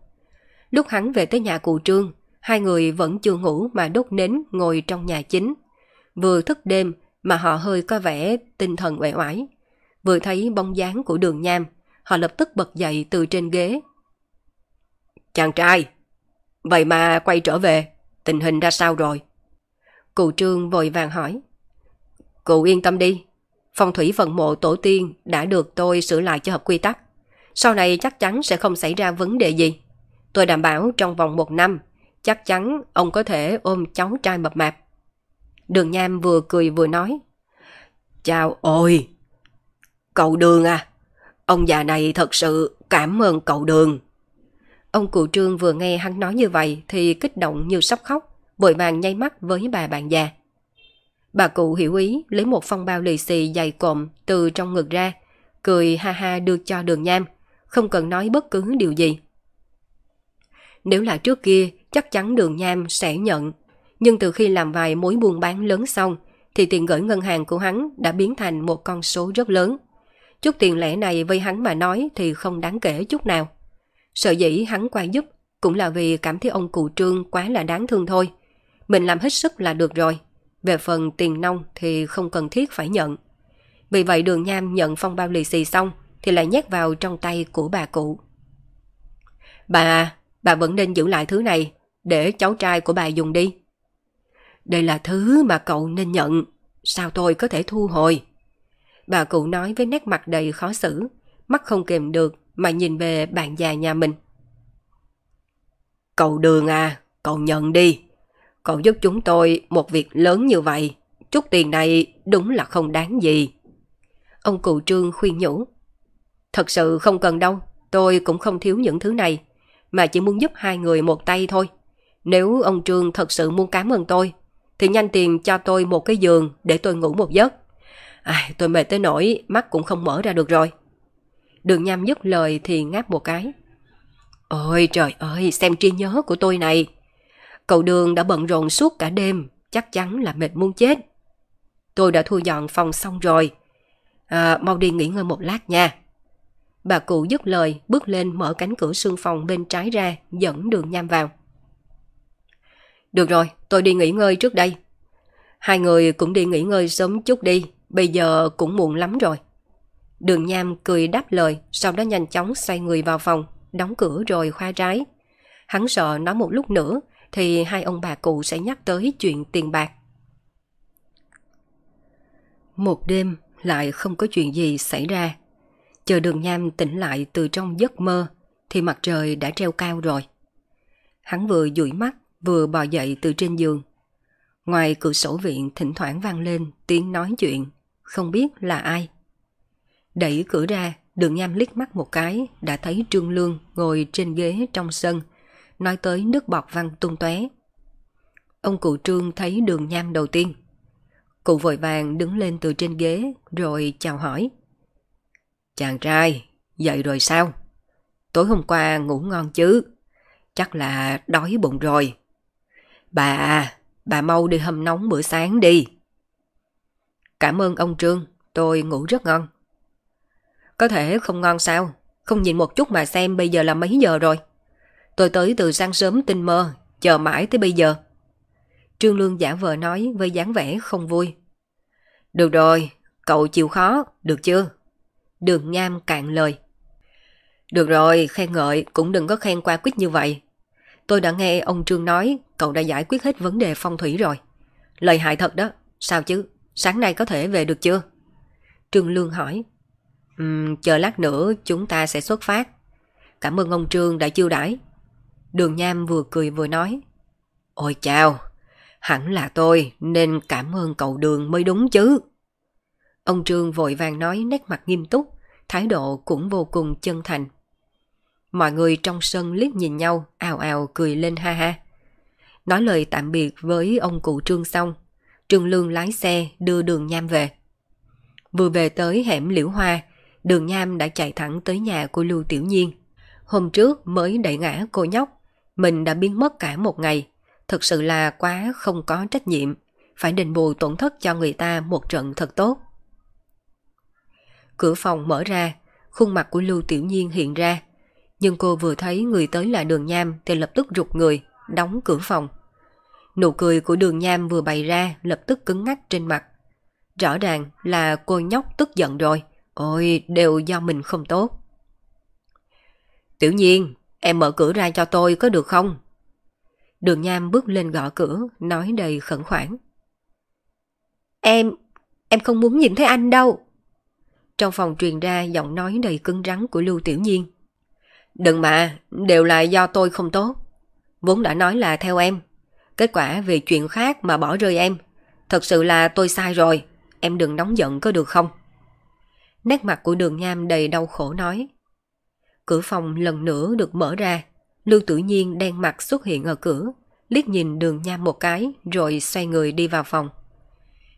Lúc hắn về tới nhà cụ trương, hai người vẫn chưa ngủ mà đốt nến ngồi trong nhà chính. Vừa thức đêm mà họ hơi có vẻ tinh thần uể oải. Vừa thấy bóng dáng của đường nham, họ lập tức bật dậy từ trên ghế. Chàng trai, vậy mà quay trở về, tình hình ra sao rồi? Cụ trương vội vàng hỏi. Cụ yên tâm đi, phong thủy vận mộ tổ tiên đã được tôi sửa lại cho hợp quy tắc. Sau này chắc chắn sẽ không xảy ra vấn đề gì. Tôi đảm bảo trong vòng một năm, chắc chắn ông có thể ôm cháu trai mập mạp. Đường Nham vừa cười vừa nói. Chào ôi! Cậu Đường à! Ông già này thật sự cảm ơn cậu Đường. Ông cụ trương vừa nghe hắn nói như vậy thì kích động như sắp khóc, vội vàng nháy mắt với bà bạn già. Bà cụ hiểu ý lấy một phong bao lì xì dày cộm từ trong ngực ra, cười ha ha đưa cho đường nham, không cần nói bất cứ điều gì. Nếu là trước kia, chắc chắn đường nham sẽ nhận. Nhưng từ khi làm vài mối buôn bán lớn xong, thì tiền gửi ngân hàng của hắn đã biến thành một con số rất lớn. Chút tiền lẻ này với hắn mà nói thì không đáng kể chút nào. Sợ dĩ hắn qua giúp cũng là vì cảm thấy ông cụ trương quá là đáng thương thôi. Mình làm hết sức là được rồi. Về phần tiền nông thì không cần thiết phải nhận. Vì vậy đường nham nhận phong bao lì xì xong thì lại nhét vào trong tay của bà cụ. Bà, bà vẫn nên giữ lại thứ này để cháu trai của bà dùng đi. Đây là thứ mà cậu nên nhận, sao tôi có thể thu hồi? Bà cụ nói với nét mặt đầy khó xử, mắt không kềm được mà nhìn về bạn già nhà mình. Cậu Đường à, cậu nhận đi. Cậu giúp chúng tôi một việc lớn như vậy. Chút tiền này đúng là không đáng gì. Ông cụ trương khuyên nhủ. Thật sự không cần đâu, tôi cũng không thiếu những thứ này, mà chỉ muốn giúp hai người một tay thôi. Nếu ông Trương thật sự muốn cảm ơn tôi, thì nhanh tiền cho tôi một cái giường để tôi ngủ một giấc. À, tôi mệt tới nỗi mắt cũng không mở ra được rồi. Đường nham dứt lời thì ngáp một cái. Ôi trời ơi, xem trí nhớ của tôi này. Cậu đường đã bận rộn suốt cả đêm, chắc chắn là mệt muốn chết. Tôi đã thu dọn phòng xong rồi. À, mau đi nghỉ ngơi một lát nha. Bà cụ dứt lời, bước lên mở cánh cửa sương phòng bên trái ra, dẫn đường nham vào. Được rồi, tôi đi nghỉ ngơi trước đây. Hai người cũng đi nghỉ ngơi sớm chút đi, bây giờ cũng muộn lắm rồi. Đường Nham cười đáp lời, sau đó nhanh chóng xoay người vào phòng, đóng cửa rồi khoa trái. Hắn sợ nói một lúc nữa thì hai ông bà cụ sẽ nhắc tới chuyện tiền bạc. Một đêm lại không có chuyện gì xảy ra. Chờ đường Nham tỉnh lại từ trong giấc mơ thì mặt trời đã treo cao rồi. Hắn vừa dụi mắt vừa bò dậy từ trên giường. Ngoài cửa sổ viện thỉnh thoảng vang lên tiếng nói chuyện, không biết là ai. Đẩy cửa ra, đường nham liếc mắt một cái, đã thấy Trương Lương ngồi trên ghế trong sân, nói tới nước bọt văng tung tóe. Ông cụ Trương thấy đường nham đầu tiên. Cụ vội vàng đứng lên từ trên ghế rồi chào hỏi. Chàng trai, dậy rồi sao? Tối hôm qua ngủ ngon chứ? Chắc là đói bụng rồi. Bà, bà mau đi hâm nóng bữa sáng đi. Cảm ơn ông Trương, tôi ngủ rất ngon. Có thể không ngon sao? Không nhìn một chút mà xem bây giờ là mấy giờ rồi. Tôi tới từ sáng sớm tinh mơ, chờ mãi tới bây giờ. Trương Lương giả vờ nói với dáng vẻ không vui. Được rồi, cậu chịu khó, được chưa? Đường Nham cạn lời. Được rồi, khen ngợi, cũng đừng có khen qua quýt như vậy. Tôi đã nghe ông Trương nói cậu đã giải quyết hết vấn đề phong thủy rồi. Lời hại thật đó, sao chứ? Sáng nay có thể về được chưa? Trương Lương hỏi. Um, chờ lát nữa chúng ta sẽ xuất phát. Cảm ơn ông Trương đã chiêu đãi. Đường Nham vừa cười vừa nói. Ôi chào, hẳn là tôi nên cảm ơn cậu Đường mới đúng chứ. Ông Trương vội vàng nói nét mặt nghiêm túc, thái độ cũng vô cùng chân thành. Mọi người trong sân liếc nhìn nhau, ào ào cười lên ha ha. Nói lời tạm biệt với ông cụ Trương xong, Trương Lương lái xe đưa đường Nham về. Vừa về tới hẻm Liễu Hoa, đường Nham đã chạy thẳng tới nhà của Lưu Tiểu Nhiên. Hôm trước mới đẩy ngã cô nhóc, mình đã biến mất cả một ngày. Thực sự là quá không có trách nhiệm, phải đền bù tổn thất cho người ta một trận thật tốt. Cửa phòng mở ra, khuôn mặt của Lưu Tiểu Nhiên hiện ra, nhưng cô vừa thấy người tới là đường nham thì lập tức rụt người, đóng cửa phòng. Nụ cười của đường nham vừa bày ra lập tức cứng ngắc trên mặt. Rõ ràng là cô nhóc tức giận rồi. Ôi, đều do mình không tốt. Tiểu nhiên, em mở cửa ra cho tôi có được không? Đường Nham bước lên gõ cửa, nói đầy khẩn khoản. Em, em không muốn nhìn thấy anh đâu. Trong phòng truyền ra giọng nói đầy cứng rắn của Lưu Tiểu Nhiên. Đừng mà, đều là do tôi không tốt. Vốn đã nói là theo em. Kết quả vì chuyện khác mà bỏ rơi em. Thật sự là tôi sai rồi. Em đừng nóng giận có được không? Nét mặt của đường nham đầy đau khổ nói. Cửa phòng lần nữa được mở ra. Lưu Tử Nhiên đen mặt xuất hiện ở cửa, liếc nhìn đường nham một cái rồi xoay người đi vào phòng.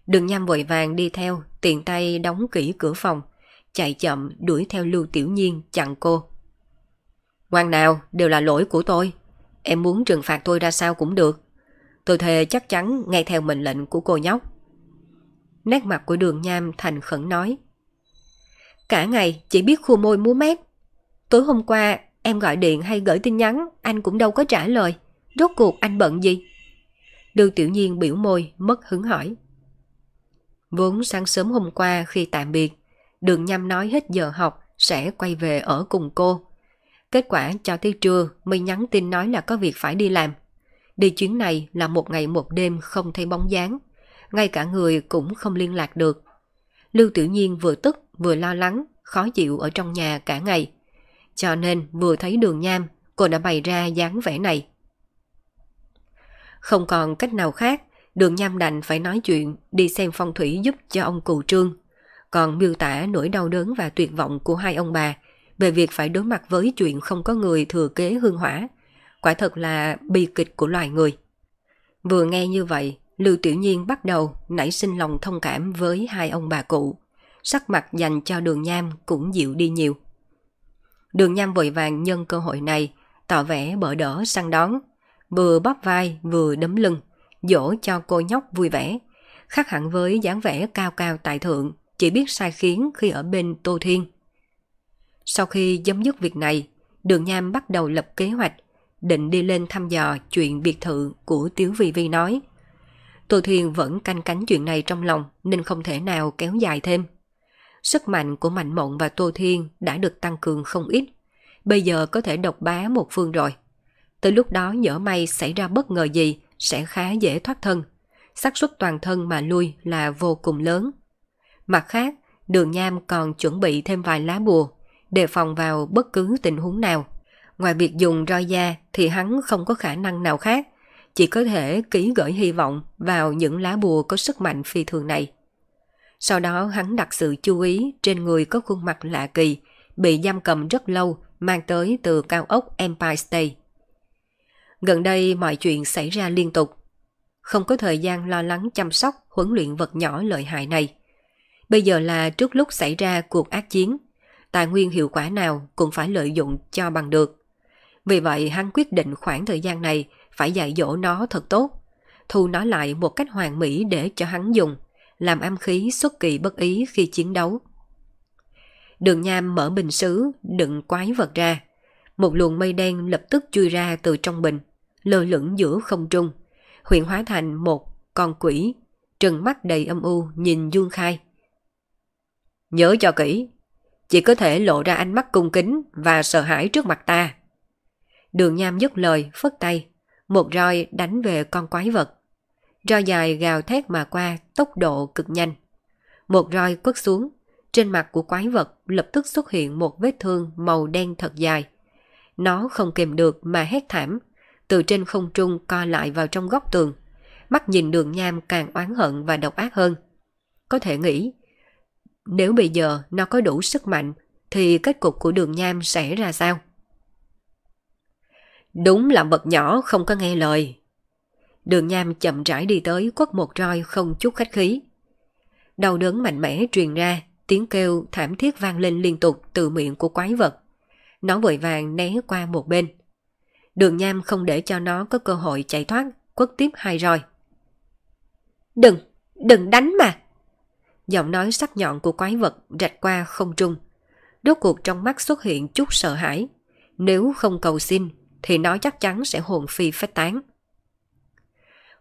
Đường nham vội vàng đi theo, tiện tay đóng kỹ cửa phòng, chạy chậm đuổi theo Lưu Tiểu Nhiên chặn cô. Ngoan nào, đều là lỗi của tôi. Em muốn trừng phạt tôi ra sao cũng được. Tôi thề chắc chắn nghe theo mệnh lệnh của cô nhóc. Nét mặt của đường nham thành khẩn nói. Cả ngày chỉ biết khu môi múa mép. Tối hôm qua em gọi điện hay gửi tin nhắn anh cũng đâu có trả lời. Rốt cuộc anh bận gì? Lưu Tiểu Nhiên biểu môi mất hứng hỏi. Vốn sáng sớm hôm qua khi tạm biệt, đường nham nói hết giờ học sẽ quay về ở cùng cô. Kết quả cho tới trưa mới nhắn tin nói là có việc phải đi làm. Đi chuyến này là một ngày một đêm không thấy bóng dáng. Ngay cả người cũng không liên lạc được. Lưu Tiểu Nhiên vừa tức vừa lo lắng, khó chịu ở trong nhà cả ngày. Cho nên vừa thấy đường nham, cô đã bày ra dáng vẻ này. Không còn cách nào khác, đường nham đành phải nói chuyện, đi xem phong thủy giúp cho ông cụ trương. Còn miêu tả nỗi đau đớn và tuyệt vọng của hai ông bà về việc phải đối mặt với chuyện không có người thừa kế hương hỏa. Quả thật là bi kịch của loài người. Vừa nghe như vậy, Lưu Tiểu Nhiên bắt đầu nảy sinh lòng thông cảm với hai ông bà cụ. Sắc mặt dành cho đường nham cũng dịu đi nhiều. Đường nham vội vàng nhân cơ hội này, tỏ vẻ bỡ đỡ săn đón, vừa bóp vai vừa đấm lưng, dỗ cho cô nhóc vui vẻ, khác hẳn với dáng vẻ cao cao tại thượng, chỉ biết sai khiến khi ở bên Tô Thiên. Sau khi chấm dứt việc này, Đường Nham bắt đầu lập kế hoạch, định đi lên thăm dò chuyện biệt thự của Tiếu Vi Vi nói. Tô Thiên vẫn canh cánh chuyện này trong lòng nên không thể nào kéo dài thêm. Sức mạnh của Mạnh Mộng và Tô Thiên đã được tăng cường không ít, bây giờ có thể độc bá một phương rồi. Từ lúc đó nhỡ may xảy ra bất ngờ gì sẽ khá dễ thoát thân. xác suất toàn thân mà lui là vô cùng lớn. Mặt khác, đường nham còn chuẩn bị thêm vài lá bùa, đề phòng vào bất cứ tình huống nào. Ngoài việc dùng roi da thì hắn không có khả năng nào khác, chỉ có thể ký gửi hy vọng vào những lá bùa có sức mạnh phi thường này. Sau đó hắn đặt sự chú ý trên người có khuôn mặt lạ kỳ, bị giam cầm rất lâu, mang tới từ cao ốc Empire State. Gần đây mọi chuyện xảy ra liên tục. Không có thời gian lo lắng chăm sóc huấn luyện vật nhỏ lợi hại này. Bây giờ là trước lúc xảy ra cuộc ác chiến, tài nguyên hiệu quả nào cũng phải lợi dụng cho bằng được. Vì vậy hắn quyết định khoảng thời gian này phải dạy dỗ nó thật tốt, thu nó lại một cách hoàn mỹ để cho hắn dùng, làm âm khí xuất kỳ bất ý khi chiến đấu. Đường Nham mở bình sứ, đựng quái vật ra. Một luồng mây đen lập tức chui ra từ trong bình, lơ lửng giữa không trung, huyện hóa thành một con quỷ, trừng mắt đầy âm u nhìn Dương Khai. Nhớ cho kỹ, chỉ có thể lộ ra ánh mắt cung kính và sợ hãi trước mặt ta. Đường Nham dứt lời, phất tay, một roi đánh về con quái vật. Roi dài gào thét mà qua tốc độ cực nhanh. Một roi quất xuống, trên mặt của quái vật lập tức xuất hiện một vết thương màu đen thật dài. Nó không kềm được mà hét thảm, từ trên không trung co lại vào trong góc tường. Mắt nhìn đường nham càng oán hận và độc ác hơn. Có thể nghĩ, nếu bây giờ nó có đủ sức mạnh, thì kết cục của đường nham sẽ ra sao? Đúng là vật nhỏ không có nghe lời. Đường nham chậm rãi đi tới quất một roi không chút khách khí. Đau đớn mạnh mẽ truyền ra, tiếng kêu thảm thiết vang lên liên tục từ miệng của quái vật. Nó vội vàng né qua một bên. Đường nham không để cho nó có cơ hội chạy thoát, quất tiếp hai roi. Đừng, đừng đánh mà! Giọng nói sắc nhọn của quái vật rạch qua không trung. Đốt cuộc trong mắt xuất hiện chút sợ hãi. Nếu không cầu xin, thì nó chắc chắn sẽ hồn phi phách tán.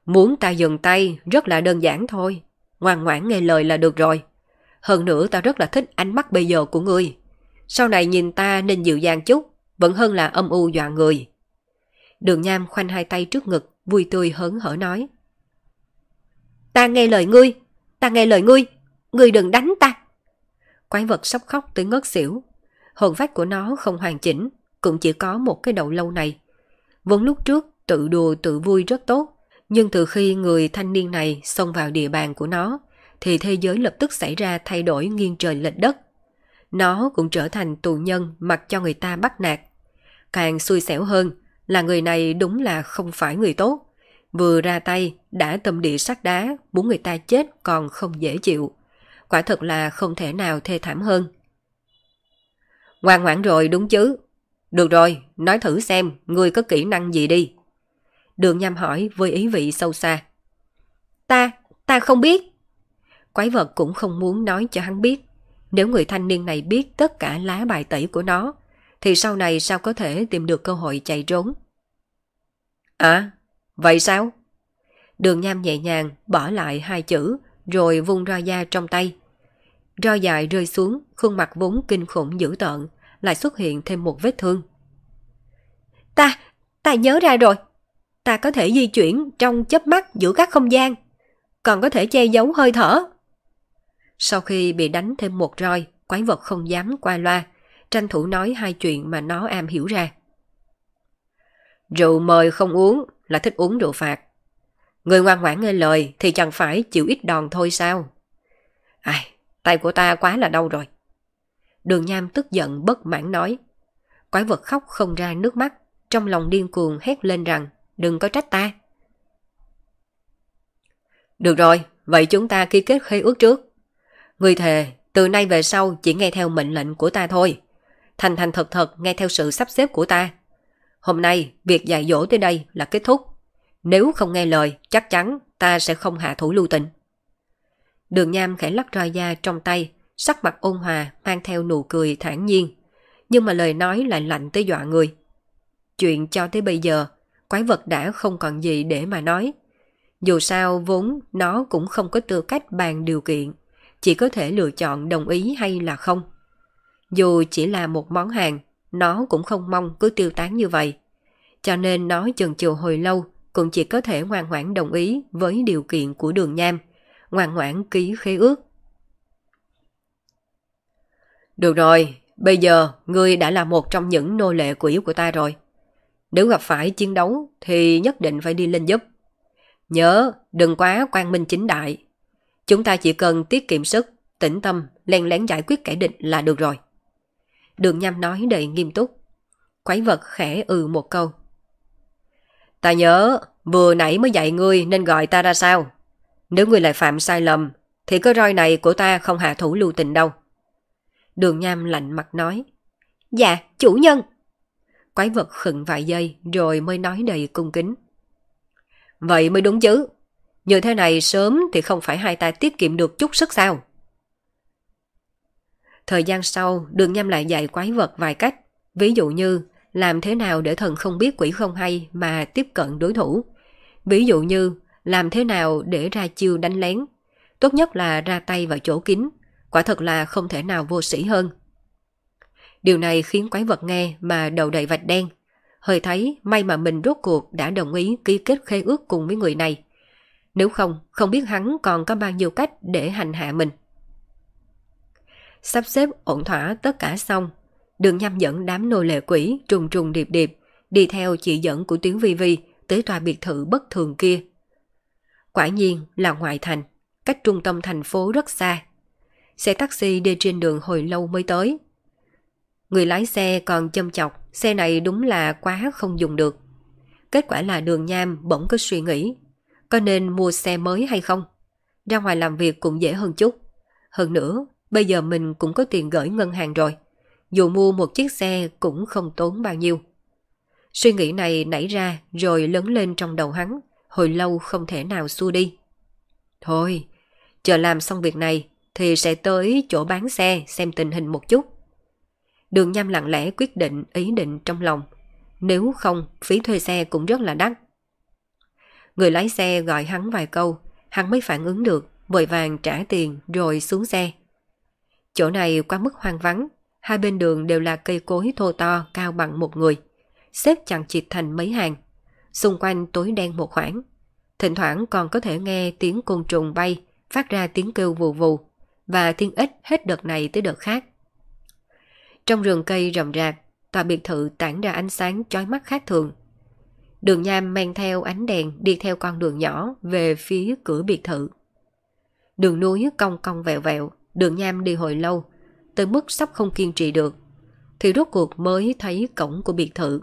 Muốn ta dừng tay rất là đơn giản thôi. Ngoan ngoãn nghe lời là được rồi. Hơn nữa ta rất là thích ánh mắt bây giờ của ngươi. Sau này nhìn ta nên dịu dàng chút, vẫn hơn là âm u dọa người. Đường Nham khoanh hai tay trước ngực, vui tươi hớn hở nói. Ta nghe lời ngươi, ta nghe lời ngươi, ngươi đừng đánh ta. Quái vật sắp khóc tới ngất xỉu. Hồn phách của nó không hoàn chỉnh, cũng chỉ có một cái đầu lâu này. Vốn lúc trước tự đùa tự vui rất tốt, nhưng từ khi người thanh niên này xông vào địa bàn của nó, thì thế giới lập tức xảy ra thay đổi nghiêng trời lệch đất. Nó cũng trở thành tù nhân mặc cho người ta bắt nạt. Càng xui xẻo hơn, là người này đúng là không phải người tốt. Vừa ra tay đã tâm địa sắt đá, muốn người ta chết còn không dễ chịu. Quả thật là không thể nào thê thảm hơn. Ngoan ngoãn rồi đúng chứ. Được rồi, nói thử xem, ngươi có kỹ năng gì đi. Đường nham hỏi với ý vị sâu xa. Ta, ta không biết. Quái vật cũng không muốn nói cho hắn biết. Nếu người thanh niên này biết tất cả lá bài tẩy của nó, thì sau này sao có thể tìm được cơ hội chạy trốn. À, vậy sao? Đường nham nhẹ nhàng bỏ lại hai chữ, rồi vung roi da trong tay. Roi dài rơi xuống, khuôn mặt vốn kinh khủng dữ tợn, lại xuất hiện thêm một vết thương. Ta, ta nhớ ra rồi. Ta có thể di chuyển trong chớp mắt giữa các không gian, còn có thể che giấu hơi thở. Sau khi bị đánh thêm một roi, quái vật không dám qua loa, tranh thủ nói hai chuyện mà nó am hiểu ra. Rượu mời không uống là thích uống rượu phạt. Người ngoan ngoãn nghe lời thì chẳng phải chịu ít đòn thôi sao? Ai, tay của ta quá là đau rồi. Đường Nham tức giận bất mãn nói. Quái vật khóc không ra nước mắt, trong lòng điên cuồng hét lên rằng đừng có trách ta. Được rồi, vậy chúng ta ký kết khế ước trước. Người thề, từ nay về sau chỉ nghe theo mệnh lệnh của ta thôi. Thành thành thật thật nghe theo sự sắp xếp của ta. Hôm nay, việc dạy dỗ tới đây là kết thúc. Nếu không nghe lời, chắc chắn ta sẽ không hạ thủ lưu tình. Đường Nham khẽ lắc roi da trong tay, sắc mặt ôn hòa mang theo nụ cười thản nhiên. Nhưng mà lời nói lại lạnh tới dọa người. Chuyện cho tới bây giờ, quái vật đã không còn gì để mà nói. Dù sao vốn nó cũng không có tư cách bàn điều kiện, chỉ có thể lựa chọn đồng ý hay là không. Dù chỉ là một món hàng, nó cũng không mong cứ tiêu tán như vậy. Cho nên nó chần chừ hồi lâu cũng chỉ có thể ngoan ngoãn đồng ý với điều kiện của đường nham, ngoan ngoãn ký khế ước. Được rồi, bây giờ ngươi đã là một trong những nô lệ quỷ của ta rồi. Nếu gặp phải chiến đấu thì nhất định phải đi lên giúp. Nhớ, đừng quá quan minh chính đại. Chúng ta chỉ cần tiết kiệm sức, tĩnh tâm, len lén giải quyết kẻ địch là được rồi. Đường nham nói đầy nghiêm túc. Quái vật khẽ ừ một câu. Ta nhớ, vừa nãy mới dạy ngươi nên gọi ta ra sao? Nếu ngươi lại phạm sai lầm, thì cái roi này của ta không hạ thủ lưu tình đâu. Đường nham lạnh mặt nói. Dạ, chủ nhân. Quái vật khựng vài giây rồi mới nói đầy cung kính. Vậy mới đúng chứ. Như thế này sớm thì không phải hai ta tiết kiệm được chút sức sao? Thời gian sau, đường nhâm lại dạy quái vật vài cách. Ví dụ như, làm thế nào để thần không biết quỷ không hay mà tiếp cận đối thủ. Ví dụ như, làm thế nào để ra chiêu đánh lén. Tốt nhất là ra tay vào chỗ kín. Quả thật là không thể nào vô sĩ hơn. Điều này khiến quái vật nghe mà đầu đầy vạch đen. Hơi thấy may mà mình rốt cuộc đã đồng ý ký kết khế ước cùng với người này. Nếu không, không biết hắn còn có bao nhiêu cách để hành hạ mình. Sắp xếp ổn thỏa tất cả xong, đường nhăm dẫn đám nô lệ quỷ trùng trùng điệp điệp đi theo chỉ dẫn của tiếng vi vi tới tòa biệt thự bất thường kia. Quả nhiên là ngoại thành, cách trung tâm thành phố rất xa. Xe taxi đi trên đường hồi lâu mới tới. Người lái xe còn châm chọc, xe này đúng là quá không dùng được. Kết quả là đường nham bỗng có suy nghĩ, có nên mua xe mới hay không? Ra ngoài làm việc cũng dễ hơn chút. Hơn nữa, bây giờ mình cũng có tiền gửi ngân hàng rồi. Dù mua một chiếc xe cũng không tốn bao nhiêu. Suy nghĩ này nảy ra rồi lớn lên trong đầu hắn, hồi lâu không thể nào xua đi. Thôi, chờ làm xong việc này thì sẽ tới chỗ bán xe xem tình hình một chút. Đường nham lặng lẽ quyết định ý định trong lòng. Nếu không, phí thuê xe cũng rất là đắt. Người lái xe gọi hắn vài câu, hắn mới phản ứng được, vội vàng trả tiền rồi xuống xe. Chỗ này quá mức hoang vắng, hai bên đường đều là cây cối thô to cao bằng một người, xếp chằng chịt thành mấy hàng. Xung quanh tối đen một khoảng. Thỉnh thoảng còn có thể nghe tiếng côn trùng bay, phát ra tiếng kêu vù vù, và thiên ích hết đợt này tới đợt khác. Trong rừng cây rậm rạp, tòa biệt thự tản ra ánh sáng chói mắt khác thường. Đường Nham mang theo ánh đèn đi theo con đường nhỏ về phía cửa biệt thự. Đường núi cong cong vẹo vẹo, đường Nham đi hồi lâu, tới mức sắp không kiên trì được, thì rốt cuộc mới thấy cổng của biệt thự.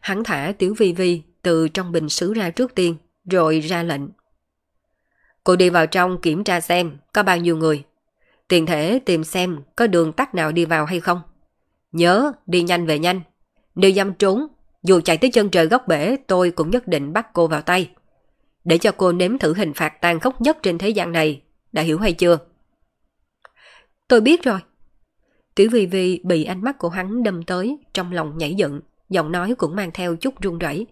Hắn thả Tiểu Vi Vi từ trong bình sứ ra trước tiên, rồi ra lệnh. Cô đi vào trong kiểm tra xem có bao nhiêu người. Tiền thể tìm xem có đường tắt nào đi vào hay không. Nhớ đi nhanh về nhanh. Nếu dám trốn, dù chạy tới chân trời góc bể tôi cũng nhất định bắt cô vào tay. Để cho cô nếm thử hình phạt tàn khốc nhất trên thế gian này. Đã hiểu hay chưa? Tôi biết rồi. Tiểu Vi Vi bị ánh mắt của hắn đâm tới, trong lòng nhảy giận giọng nói cũng mang theo chút run rẩy.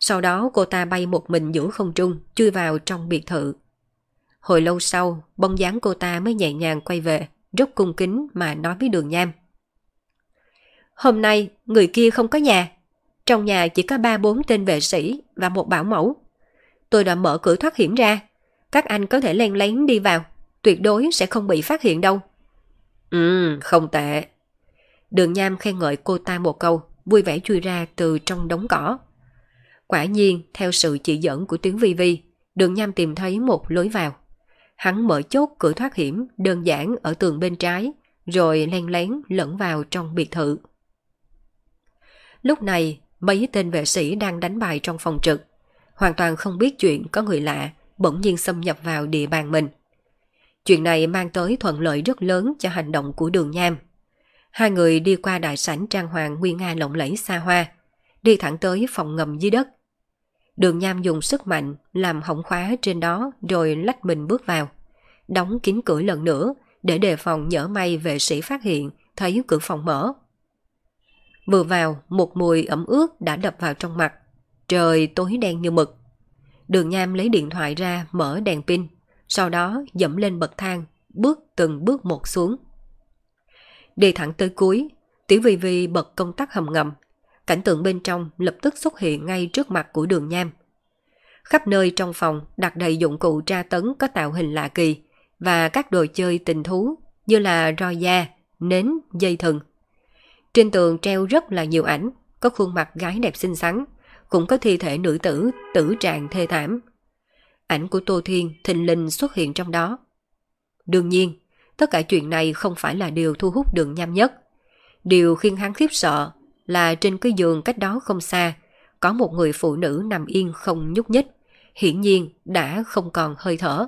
Sau đó cô ta bay một mình giữa không trung, chui vào trong biệt thự. Hồi lâu sau, bóng dáng cô ta mới nhẹ nhàng quay về, rất cung kính mà nói với đường nham. Hôm nay, người kia không có nhà. Trong nhà chỉ có ba bốn tên vệ sĩ và một bảo mẫu. Tôi đã mở cửa thoát hiểm ra. Các anh có thể len lén đi vào. Tuyệt đối sẽ không bị phát hiện đâu. Ừ, không tệ. Đường Nham khen ngợi cô ta một câu, vui vẻ chui ra từ trong đống cỏ. Quả nhiên, theo sự chỉ dẫn của tiếng Vi Vi, đường Nham tìm thấy một lối vào. Hắn mở chốt cửa thoát hiểm đơn giản ở tường bên trái, rồi len lén lẫn vào trong biệt thự. Lúc này, mấy tên vệ sĩ đang đánh bài trong phòng trực, hoàn toàn không biết chuyện có người lạ bỗng nhiên xâm nhập vào địa bàn mình. Chuyện này mang tới thuận lợi rất lớn cho hành động của đường nham. Hai người đi qua đại sảnh trang hoàng nguyên nga lộng lẫy xa hoa, đi thẳng tới phòng ngầm dưới đất. Đường nham dùng sức mạnh làm hỏng khóa trên đó rồi lách mình bước vào. Đóng kín cửa lần nữa để đề phòng nhỡ may vệ sĩ phát hiện thấy cửa phòng mở. Vừa vào, một mùi ẩm ướt đã đập vào trong mặt. Trời tối đen như mực. Đường Nham lấy điện thoại ra mở đèn pin, sau đó dẫm lên bậc thang, bước từng bước một xuống. Đi thẳng tới cuối, Tiểu Vy Vy bật công tắc hầm ngầm. Cảnh tượng bên trong lập tức xuất hiện ngay trước mặt của đường Nham. Khắp nơi trong phòng đặt đầy dụng cụ tra tấn có tạo hình lạ kỳ và các đồ chơi tình thú như là roi da, nến, dây thừng. Trên tường treo rất là nhiều ảnh, có khuôn mặt gái đẹp xinh xắn, cũng có thi thể nữ tử tử trạng thê thảm. Ảnh của Tô Thiên thình lình xuất hiện trong đó. Đương nhiên, tất cả chuyện này không phải là điều thu hút đường nham nhất. Điều khiến hắn khiếp sợ là trên cái giường cách đó không xa, có một người phụ nữ nằm yên không nhúc nhích, hiển nhiên đã không còn hơi thở.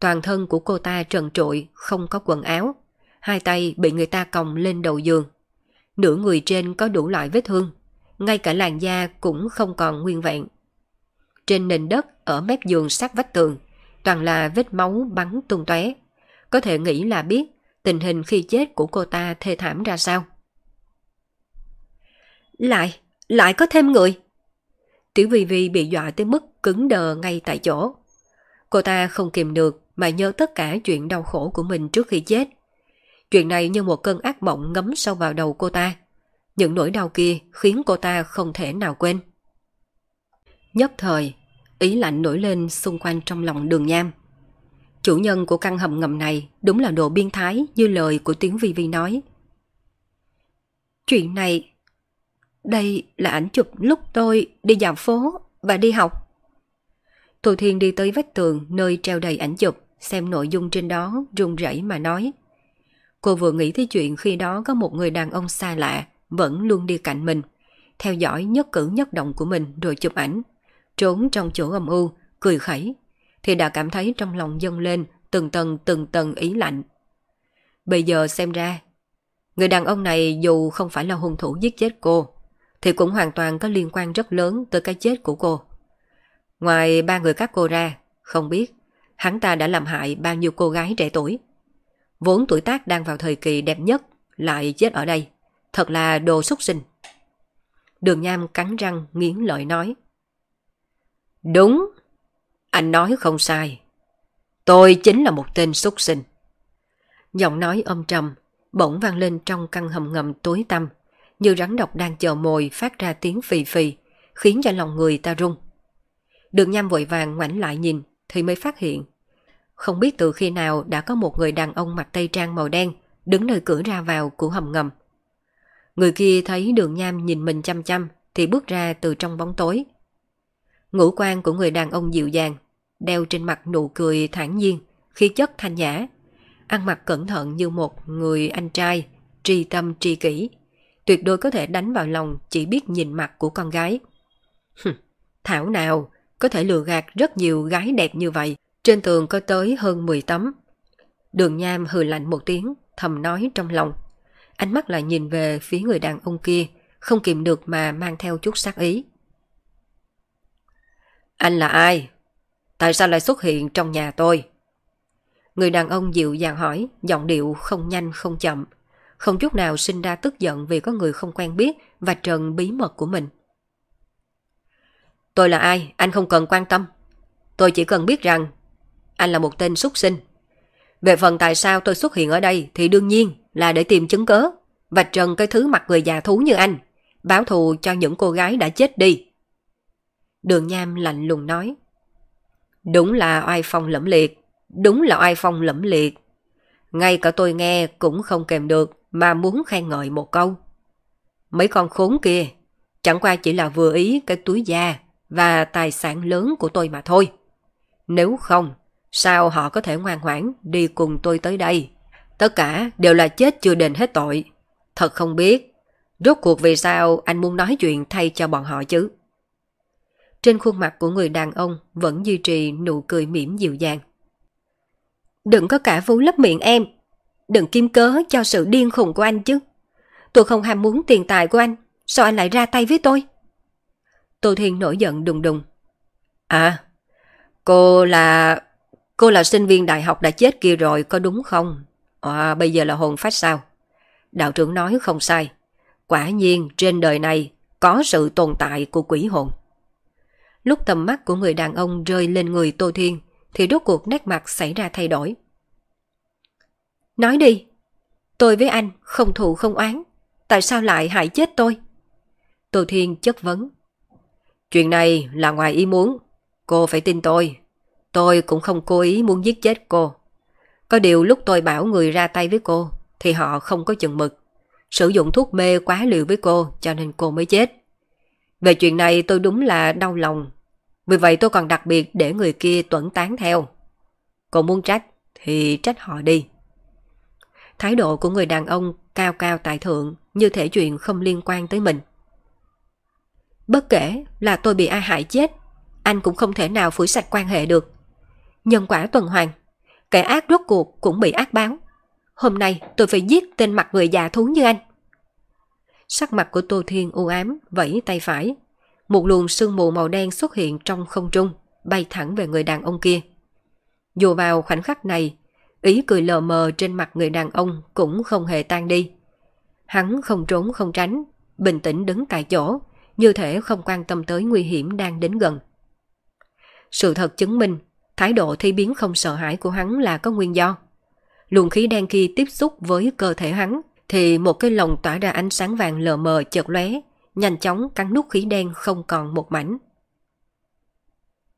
Toàn thân của cô ta trần trụi, không có quần áo, hai tay bị người ta còng lên đầu giường. Nửa người trên có đủ loại vết thương, ngay cả làn da cũng không còn nguyên vẹn. Trên nền đất ở mép giường sát vách tường, toàn là vết máu bắn tung tóe. Có thể nghĩ là biết tình hình khi chết của cô ta thê thảm ra sao. Lại, lại có thêm người. Tiểu Vy Vy bị dọa tới mức cứng đờ ngay tại chỗ. Cô ta không kìm được mà nhớ tất cả chuyện đau khổ của mình trước khi chết. Chuyện này như một cơn ác mộng ngấm sâu vào đầu cô ta. Những nỗi đau kia khiến cô ta không thể nào quên. Nhất thời, ý lạnh nổi lên xung quanh trong lòng đường nham. Chủ nhân của căn hầm ngầm này đúng là đồ biên thái như lời của tiếng Vi Vi nói. Chuyện này, đây là ảnh chụp lúc tôi đi dạo phố và đi học. Tô Thiên đi tới vách tường nơi treo đầy ảnh chụp, xem nội dung trên đó run rẩy mà nói. Cô vừa nghĩ tới chuyện khi đó có một người đàn ông xa lạ vẫn luôn đi cạnh mình, theo dõi nhất cử nhất động của mình rồi chụp ảnh, trốn trong chỗ âm u, cười khẩy, thì đã cảm thấy trong lòng dâng lên từng tầng từng tầng ý lạnh. Bây giờ xem ra, người đàn ông này dù không phải là hung thủ giết chết cô, thì cũng hoàn toàn có liên quan rất lớn tới cái chết của cô. Ngoài ba người các cô ra, không biết hắn ta đã làm hại bao nhiêu cô gái trẻ tuổi. Vốn tuổi tác đang vào thời kỳ đẹp nhất lại chết ở đây. Thật là đồ xúc sinh. Đường Nham cắn răng nghiến lợi nói. Đúng, anh nói không sai. Tôi chính là một tên xúc sinh. Giọng nói âm trầm, bỗng vang lên trong căn hầm ngầm tối tăm, như rắn độc đang chờ mồi phát ra tiếng phì phì, khiến cho lòng người ta rung. Đường Nham vội vàng ngoảnh lại nhìn, thì mới phát hiện. Không biết từ khi nào đã có một người đàn ông mặc tây trang màu đen đứng nơi cửa ra vào của hầm ngầm. Người kia thấy đường nham nhìn mình chăm chăm thì bước ra từ trong bóng tối. Ngũ quan của người đàn ông dịu dàng, đeo trên mặt nụ cười thản nhiên, khí chất thanh nhã, ăn mặc cẩn thận như một người anh trai, tri tâm tri kỷ, tuyệt đối có thể đánh vào lòng chỉ biết nhìn mặt của con gái. Thảo nào, có thể lừa gạt rất nhiều gái đẹp như vậy, trên tường có tới hơn 10 tấm. Đường Nham hừ lạnh một tiếng, thầm nói trong lòng. Ánh mắt lại nhìn về phía người đàn ông kia, không kìm được mà mang theo chút sát ý. Anh là ai? Tại sao lại xuất hiện trong nhà tôi? Người đàn ông dịu dàng hỏi, giọng điệu không nhanh không chậm, không chút nào sinh ra tức giận vì có người không quen biết và trần bí mật của mình. Tôi là ai, anh không cần quan tâm. Tôi chỉ cần biết rằng anh là một tên súc sinh. Về phần tại sao tôi xuất hiện ở đây thì đương nhiên là để tìm chứng cớ, và trần cái thứ mặt người già thú như anh, báo thù cho những cô gái đã chết đi. Đường Nham lạnh lùng nói. Đúng là oai phong lẫm liệt, đúng là oai phong lẫm liệt. Ngay cả tôi nghe cũng không kèm được mà muốn khen ngợi một câu. Mấy con khốn kia, chẳng qua chỉ là vừa ý cái túi da và tài sản lớn của tôi mà thôi. Nếu không, sao họ có thể ngoan ngoãn đi cùng tôi tới đây? Tất cả đều là chết chưa đền hết tội. Thật không biết, rốt cuộc vì sao anh muốn nói chuyện thay cho bọn họ chứ? Trên khuôn mặt của người đàn ông vẫn duy trì nụ cười mỉm dịu dàng. Đừng có cả vú lấp miệng em. Đừng kiếm cớ cho sự điên khùng của anh chứ. Tôi không ham muốn tiền tài của anh. Sao anh lại ra tay với tôi? Tô Thiên nổi giận đùng đùng. À, cô là... Cô là sinh viên đại học đã chết kia rồi, có đúng không? À, bây giờ là hồn phách sao? Đạo trưởng nói không sai. Quả nhiên trên đời này có sự tồn tại của quỷ hồn. Lúc tầm mắt của người đàn ông rơi lên người Tô Thiên thì rốt cuộc nét mặt xảy ra thay đổi. Nói đi, tôi với anh không thù không oán, tại sao lại hại chết tôi? Tô Thiên chất vấn. Chuyện này là ngoài ý muốn, cô phải tin tôi. Tôi cũng không cố ý muốn giết chết cô. Có điều lúc tôi bảo người ra tay với cô thì họ không có chừng mực. Sử dụng thuốc mê quá liều với cô cho nên cô mới chết. Về chuyện này tôi đúng là đau lòng. Vì vậy tôi còn đặc biệt để người kia tuẩn tán theo. Cô muốn trách thì trách họ đi. Thái độ của người đàn ông cao cao tại thượng như thể chuyện không liên quan tới mình. Bất kể là tôi bị ai hại chết, anh cũng không thể nào phủi sạch quan hệ được. Nhân quả tuần hoàn, kẻ ác rốt cuộc cũng bị ác báo. Hôm nay tôi phải giết tên mặt người già thú như anh. Sắc mặt của Tô Thiên u ám, vẫy tay phải. Một luồng sương mù màu đen xuất hiện trong không trung, bay thẳng về người đàn ông kia. Dù vào khoảnh khắc này, ý cười lờ mờ trên mặt người đàn ông cũng không hề tan đi. Hắn không trốn không tránh, bình tĩnh đứng tại chỗ, như thể không quan tâm tới nguy hiểm đang đến gần. Sự thật chứng minh, thái độ thi biến không sợ hãi của hắn là có nguyên do. Luồng khí đen kia tiếp xúc với cơ thể hắn, thì một cái lồng tỏa ra ánh sáng vàng lờ mờ chợt lóe, nhanh chóng cắn nút khí đen không còn một mảnh.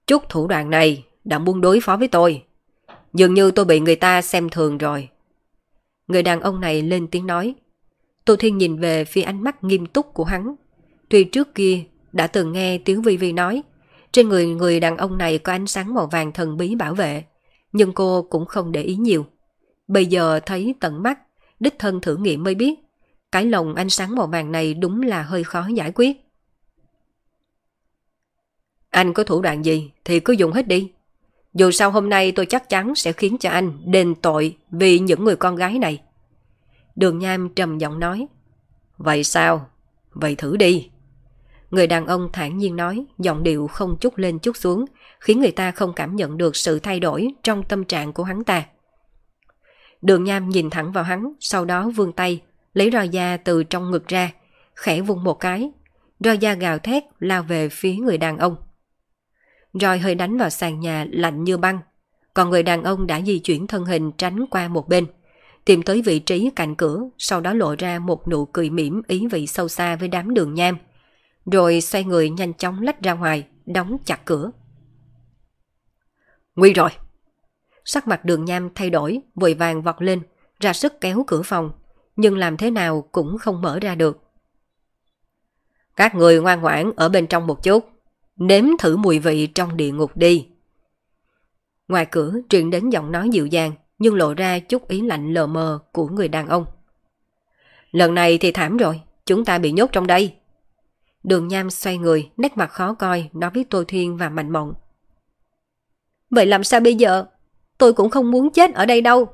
Chút thủ đoạn này đã muốn đối phó với tôi. Dường như tôi bị người ta xem thường rồi. Người đàn ông này lên tiếng nói. Tô Thiên nhìn về phía ánh mắt nghiêm túc của hắn. Tuy trước kia đã từng nghe tiếng Vi Vi nói, trên người người đàn ông này có ánh sáng màu vàng thần bí bảo vệ, nhưng cô cũng không để ý nhiều. Bây giờ thấy tận mắt, đích thân thử nghiệm mới biết, cái lồng ánh sáng màu vàng này đúng là hơi khó giải quyết. Anh có thủ đoạn gì thì cứ dùng hết đi. Dù sao hôm nay tôi chắc chắn sẽ khiến cho anh đền tội vì những người con gái này. Đường Nham trầm giọng nói. Vậy sao? Vậy thử đi. Người đàn ông thản nhiên nói, giọng điệu không chút lên chút xuống, khiến người ta không cảm nhận được sự thay đổi trong tâm trạng của hắn ta. Đường Nham nhìn thẳng vào hắn, sau đó vươn tay, lấy roi da từ trong ngực ra, khẽ vung một cái. Roi da gào thét lao về phía người đàn ông rồi hơi đánh vào sàn nhà lạnh như băng, còn người đàn ông đã di chuyển thân hình tránh qua một bên, tìm tới vị trí cạnh cửa, sau đó lộ ra một nụ cười mỉm ý vị sâu xa với đám đường nham, rồi xoay người nhanh chóng lách ra ngoài, đóng chặt cửa. Nguy rồi! Sắc mặt đường nham thay đổi, vội vàng vọt lên, ra sức kéo cửa phòng, nhưng làm thế nào cũng không mở ra được. Các người ngoan ngoãn ở bên trong một chút, nếm thử mùi vị trong địa ngục đi. Ngoài cửa truyền đến giọng nói dịu dàng, nhưng lộ ra chút ý lạnh lờ mờ của người đàn ông. Lần này thì thảm rồi, chúng ta bị nhốt trong đây. Đường Nham xoay người, nét mặt khó coi, nói với Tô Thiên và Mạnh Mộng. Vậy làm sao bây giờ? Tôi cũng không muốn chết ở đây đâu.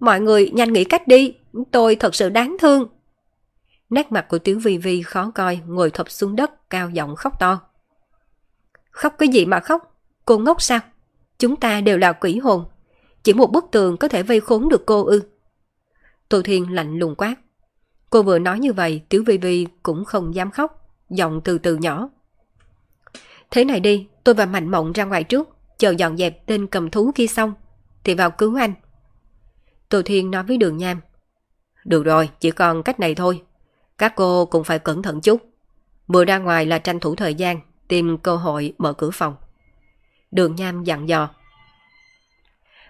Mọi người nhanh nghĩ cách đi, tôi thật sự đáng thương. Nét mặt của Tiểu Vi Vi khó coi, ngồi thập xuống đất, cao giọng khóc to. Khóc cái gì mà khóc? Cô ngốc sao? Chúng ta đều là quỷ hồn. Chỉ một bức tường có thể vây khốn được cô ư. Tô Thiên lạnh lùng quát. Cô vừa nói như vậy, Tiểu Vi Vi cũng không dám khóc, giọng từ từ nhỏ. Thế này đi, tôi và Mạnh Mộng ra ngoài trước, chờ dọn dẹp tên cầm thú kia xong, thì vào cứu anh. Tô Thiên nói với Đường Nham. Được rồi, chỉ còn cách này thôi. Các cô cũng phải cẩn thận chút. Vừa ra ngoài là tranh thủ thời gian, tìm cơ hội mở cửa phòng. Đường Nham dặn dò.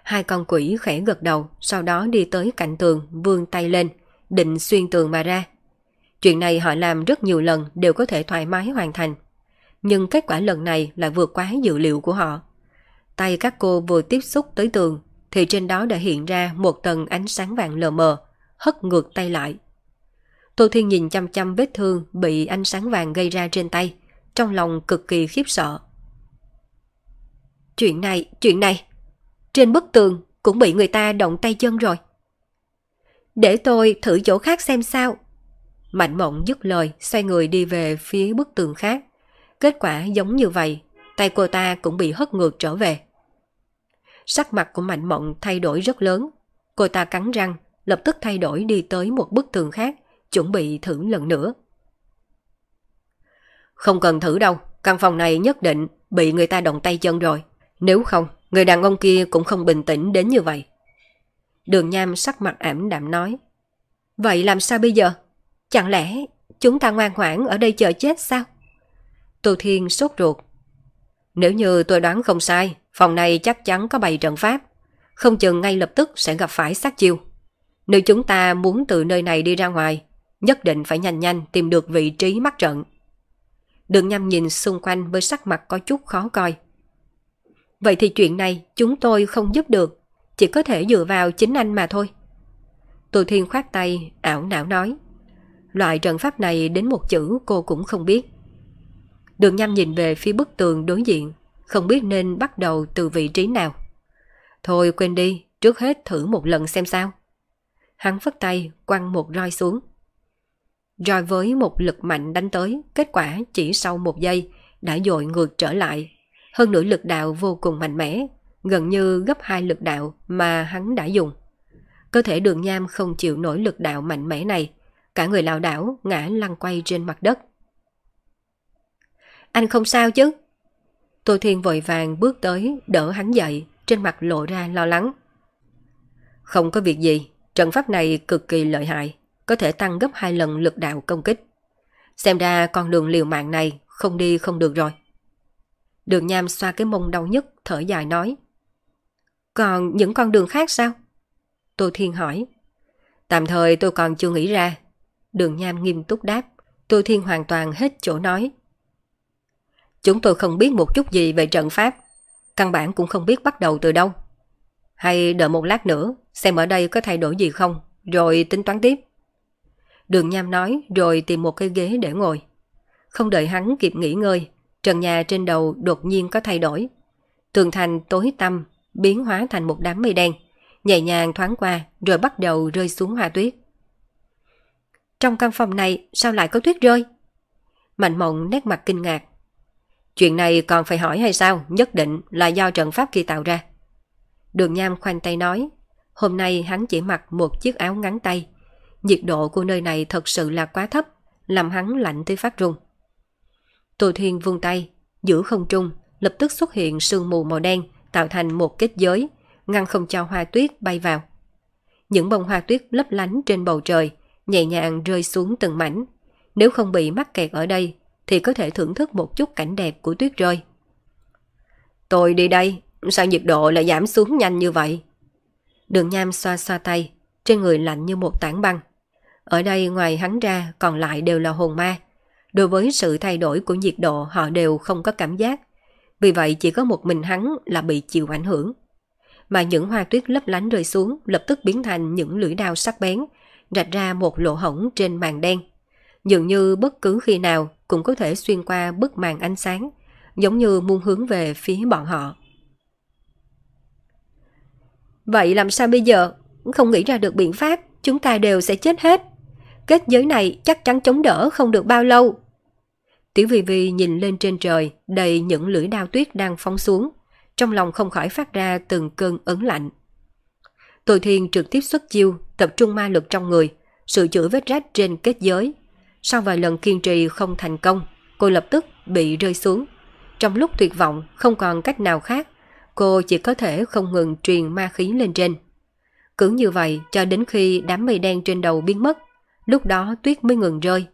Hai con quỷ khẽ gật đầu, sau đó đi tới cạnh tường, vươn tay lên, định xuyên tường mà ra. Chuyện này họ làm rất nhiều lần đều có thể thoải mái hoàn thành. Nhưng kết quả lần này lại vượt quá dự liệu của họ. Tay các cô vừa tiếp xúc tới tường, thì trên đó đã hiện ra một tầng ánh sáng vàng lờ mờ, hất ngược tay lại. Tô Thiên nhìn chăm chăm vết thương bị ánh sáng vàng gây ra trên tay, trong lòng cực kỳ khiếp sợ. Chuyện này, chuyện này, trên bức tường cũng bị người ta động tay chân rồi. Để tôi thử chỗ khác xem sao. Mạnh mộng dứt lời, xoay người đi về phía bức tường khác. Kết quả giống như vậy, tay cô ta cũng bị hất ngược trở về. Sắc mặt của Mạnh mộng thay đổi rất lớn. Cô ta cắn răng, lập tức thay đổi đi tới một bức tường khác, chuẩn bị thử lần nữa. Không cần thử đâu, căn phòng này nhất định bị người ta động tay chân rồi. Nếu không, người đàn ông kia cũng không bình tĩnh đến như vậy. Đường Nham sắc mặt ảm đạm nói. Vậy làm sao bây giờ? Chẳng lẽ chúng ta ngoan ngoãn ở đây chờ chết sao? Tô Thiên sốt ruột. Nếu như tôi đoán không sai, phòng này chắc chắn có bày trận pháp. Không chừng ngay lập tức sẽ gặp phải sát chiêu. Nếu chúng ta muốn từ nơi này đi ra ngoài, nhất định phải nhanh nhanh tìm được vị trí mắc trận. Đường nhâm nhìn xung quanh với sắc mặt có chút khó coi. Vậy thì chuyện này chúng tôi không giúp được, chỉ có thể dựa vào chính anh mà thôi. Tô Thiên khoát tay, ảo não nói. Loại trận pháp này đến một chữ cô cũng không biết. Đường nhâm nhìn về phía bức tường đối diện, không biết nên bắt đầu từ vị trí nào. Thôi quên đi, trước hết thử một lần xem sao. Hắn phất tay, quăng một roi xuống. Rồi với một lực mạnh đánh tới, kết quả chỉ sau một giây đã dội ngược trở lại. Hơn nữa lực đạo vô cùng mạnh mẽ, gần như gấp hai lực đạo mà hắn đã dùng. Cơ thể đường nham không chịu nổi lực đạo mạnh mẽ này, cả người lảo đảo ngã lăn quay trên mặt đất. Anh không sao chứ? Tô Thiên vội vàng bước tới, đỡ hắn dậy, trên mặt lộ ra lo lắng. Không có việc gì, trận pháp này cực kỳ lợi hại, có thể tăng gấp hai lần lực đạo công kích. Xem ra con đường liều mạng này không đi không được rồi. Đường Nham xoa cái mông đau nhất, thở dài nói. Còn những con đường khác sao? Tô Thiên hỏi. Tạm thời tôi còn chưa nghĩ ra. Đường Nham nghiêm túc đáp. Tô Thiên hoàn toàn hết chỗ nói. Chúng tôi không biết một chút gì về trận pháp. Căn bản cũng không biết bắt đầu từ đâu. Hay đợi một lát nữa, xem ở đây có thay đổi gì không, rồi tính toán tiếp. Đường Nham nói rồi tìm một cái ghế để ngồi. Không đợi hắn kịp nghỉ ngơi, trần nhà trên đầu đột nhiên có thay đổi. Tường thành tối tăm, biến hóa thành một đám mây đen, nhẹ nhàng thoáng qua rồi bắt đầu rơi xuống hoa tuyết. Trong căn phòng này sao lại có tuyết rơi? Mạnh mộng nét mặt kinh ngạc. Chuyện này còn phải hỏi hay sao? Nhất định là do trận pháp kia tạo ra. Đường Nham khoanh tay nói, hôm nay hắn chỉ mặc một chiếc áo ngắn tay, Nhiệt độ của nơi này thật sự là quá thấp, làm hắn lạnh tới phát run. Tô Thiên vung tay, giữ không trung, lập tức xuất hiện sương mù màu đen tạo thành một kết giới, ngăn không cho hoa tuyết bay vào. Những bông hoa tuyết lấp lánh trên bầu trời, nhẹ nhàng rơi xuống từng mảnh. Nếu không bị mắc kẹt ở đây, thì có thể thưởng thức một chút cảnh đẹp của tuyết rơi. Tôi đi đây, sao nhiệt độ lại giảm xuống nhanh như vậy? Đường Nham xoa xoa tay, trên người lạnh như một tảng băng. Ở đây ngoài hắn ra còn lại đều là hồn ma. Đối với sự thay đổi của nhiệt độ họ đều không có cảm giác. Vì vậy chỉ có một mình hắn là bị chịu ảnh hưởng. Mà những hoa tuyết lấp lánh rơi xuống lập tức biến thành những lưỡi đao sắc bén, rạch ra một lỗ hổng trên màn đen. Dường như bất cứ khi nào cũng có thể xuyên qua bức màn ánh sáng, giống như muốn hướng về phía bọn họ. Vậy làm sao bây giờ? Không nghĩ ra được biện pháp, chúng ta đều sẽ chết hết. Kết giới này chắc chắn chống đỡ không được bao lâu. Tiểu Vi Vi nhìn lên trên trời, đầy những lưỡi đao tuyết đang phóng xuống. Trong lòng không khỏi phát ra từng cơn ấn lạnh. Tôi Thiên trực tiếp xuất chiêu, tập trung ma lực trong người, sự chữa vết rách trên kết giới. Sau vài lần kiên trì không thành công, cô lập tức bị rơi xuống. Trong lúc tuyệt vọng, không còn cách nào khác, cô chỉ có thể không ngừng truyền ma khí lên trên. Cứ như vậy cho đến khi đám mây đen trên đầu biến mất, lúc đó tuyết mới ngừng rơi.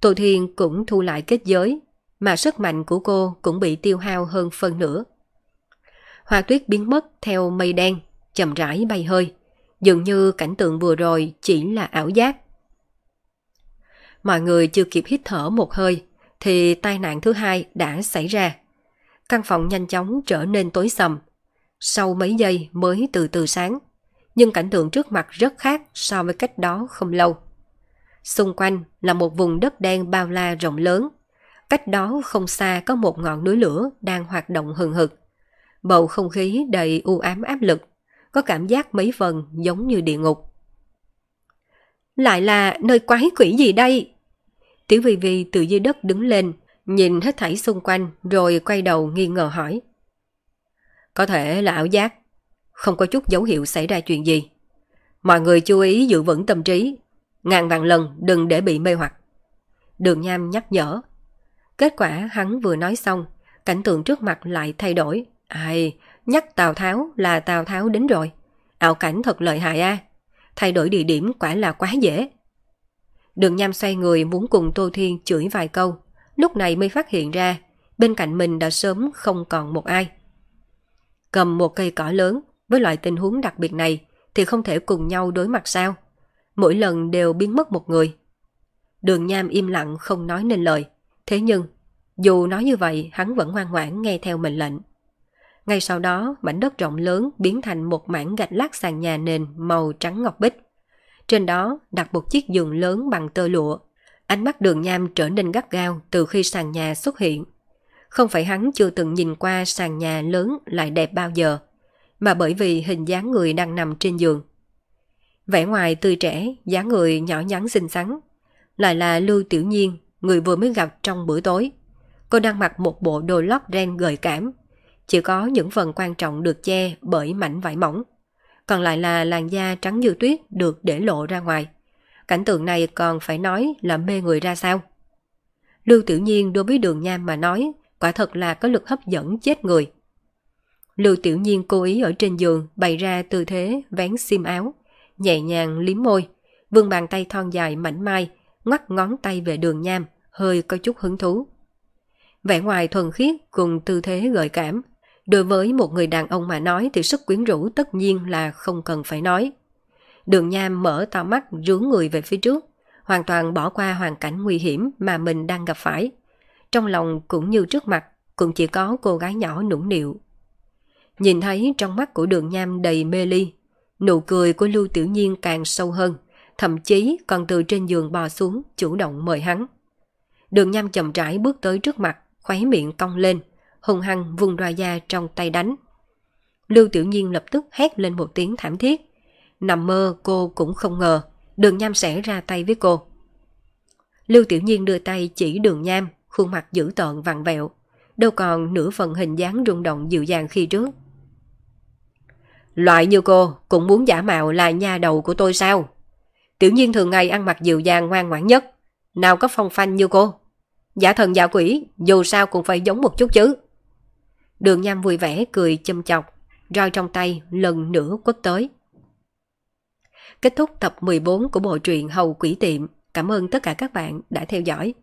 Tô Thiên cũng thu lại kết giới, mà sức mạnh của cô cũng bị tiêu hao hơn phần nữa. Hoa tuyết biến mất theo mây đen, chậm rãi bay hơi, dường như cảnh tượng vừa rồi chỉ là ảo giác. Mọi người chưa kịp hít thở một hơi, thì tai nạn thứ hai đã xảy ra. Căn phòng nhanh chóng trở nên tối sầm. Sau mấy giây mới từ từ sáng, nhưng cảnh tượng trước mặt rất khác so với cách đó không lâu. Xung quanh là một vùng đất đen bao la rộng lớn. Cách đó không xa có một ngọn núi lửa đang hoạt động hừng hực. Bầu không khí đầy u ám áp lực, có cảm giác mấy phần giống như địa ngục. Lại là nơi quái quỷ gì đây? Tiểu Vi Vi từ dưới đất đứng lên, nhìn hết thảy xung quanh rồi quay đầu nghi ngờ hỏi. Có thể là ảo giác, không có chút dấu hiệu xảy ra chuyện gì. Mọi người chú ý giữ vững tâm trí, ngàn vạn lần đừng để bị mê hoặc. Đường Nham nhắc nhở. Kết quả hắn vừa nói xong, cảnh tượng trước mặt lại thay đổi. Ai, nhắc Tào Tháo là Tào Tháo đến rồi. Ảo cảnh thật lợi hại a. Thay đổi địa điểm quả là quá dễ. Đường Nham xoay người muốn cùng Tô Thiên chửi vài câu, lúc này mới phát hiện ra bên cạnh mình đã sớm không còn một ai. Cầm một cây cỏ lớn, với loại tình huống đặc biệt này thì không thể cùng nhau đối mặt sao? Mỗi lần đều biến mất một người. Đường Nham im lặng không nói nên lời. Thế nhưng, dù nói như vậy hắn vẫn ngoan ngoãn nghe theo mệnh lệnh. Ngay sau đó, mảnh đất rộng lớn biến thành một mảng gạch lát sàn nhà nền màu trắng ngọc bích. Trên đó đặt một chiếc giường lớn bằng tơ lụa. Ánh mắt đường nham trở nên gắt gao từ khi sàn nhà xuất hiện. Không phải hắn chưa từng nhìn qua sàn nhà lớn lại đẹp bao giờ, mà bởi vì hình dáng người đang nằm trên giường. Vẻ ngoài tươi trẻ, dáng người nhỏ nhắn xinh xắn, lại là Lưu Tiểu Nhiên, người vừa mới gặp trong bữa tối. Cô đang mặc một bộ đồ lót ren gợi cảm, chỉ có những phần quan trọng được che bởi mảnh vải mỏng. Còn lại là làn da trắng như tuyết được để lộ ra ngoài. Cảnh tượng này còn phải nói là mê người ra sao. Lưu Tiểu Nhiên đối với đường nham mà nói quả thật là có lực hấp dẫn chết người. Lưu Tiểu Nhiên cố ý ở trên giường bày ra tư thế vén xiêm áo, nhẹ nhàng liếm môi, vương bàn tay thon dài mảnh mai, ngoắt ngón tay về đường nham, hơi có chút hứng thú. Vẻ ngoài thuần khiết cùng tư thế gợi cảm, đối với một người đàn ông mà nói thì sức quyến rũ tất nhiên là không cần phải nói. Đường nham mở to mắt rướng người về phía trước, hoàn toàn bỏ qua hoàn cảnh nguy hiểm mà mình đang gặp phải. Trong lòng cũng như trước mặt, cũng chỉ có cô gái nhỏ nũng nịu. Nhìn thấy trong mắt của đường nham đầy mê ly, nụ cười của Lưu Tiểu Nhiên càng sâu hơn, thậm chí còn từ trên giường bò xuống chủ động mời hắn. Đường nham chậm rãi bước tới trước mặt, khóe miệng cong lên, hùng hăng vùng roi da trong tay đánh. Lưu Tiểu Nhiên lập tức hét lên một tiếng thảm thiết. Nằm mơ cô cũng không ngờ, đường nham sẽ ra tay với cô. Lưu Tiểu Nhiên đưa tay chỉ đường nham, khuôn mặt dữ tợn vặn vẹo, đâu còn nửa phần hình dáng rung động dịu dàng khi trước. Loại như cô cũng muốn giả mạo là nhà đầu của tôi sao? Tiểu nhiên thường ngày ăn mặc dịu dàng ngoan ngoãn nhất, nào có phong phanh như cô. Giả thần giả quỷ, dù sao cũng phải giống một chút chứ. Đường Nham vui vẻ cười châm chọc, roi trong tay lần nữa quất tới. Kết thúc tập 14 của bộ truyện Hầu Quỷ Tiệm. Cảm ơn tất cả các bạn đã theo dõi.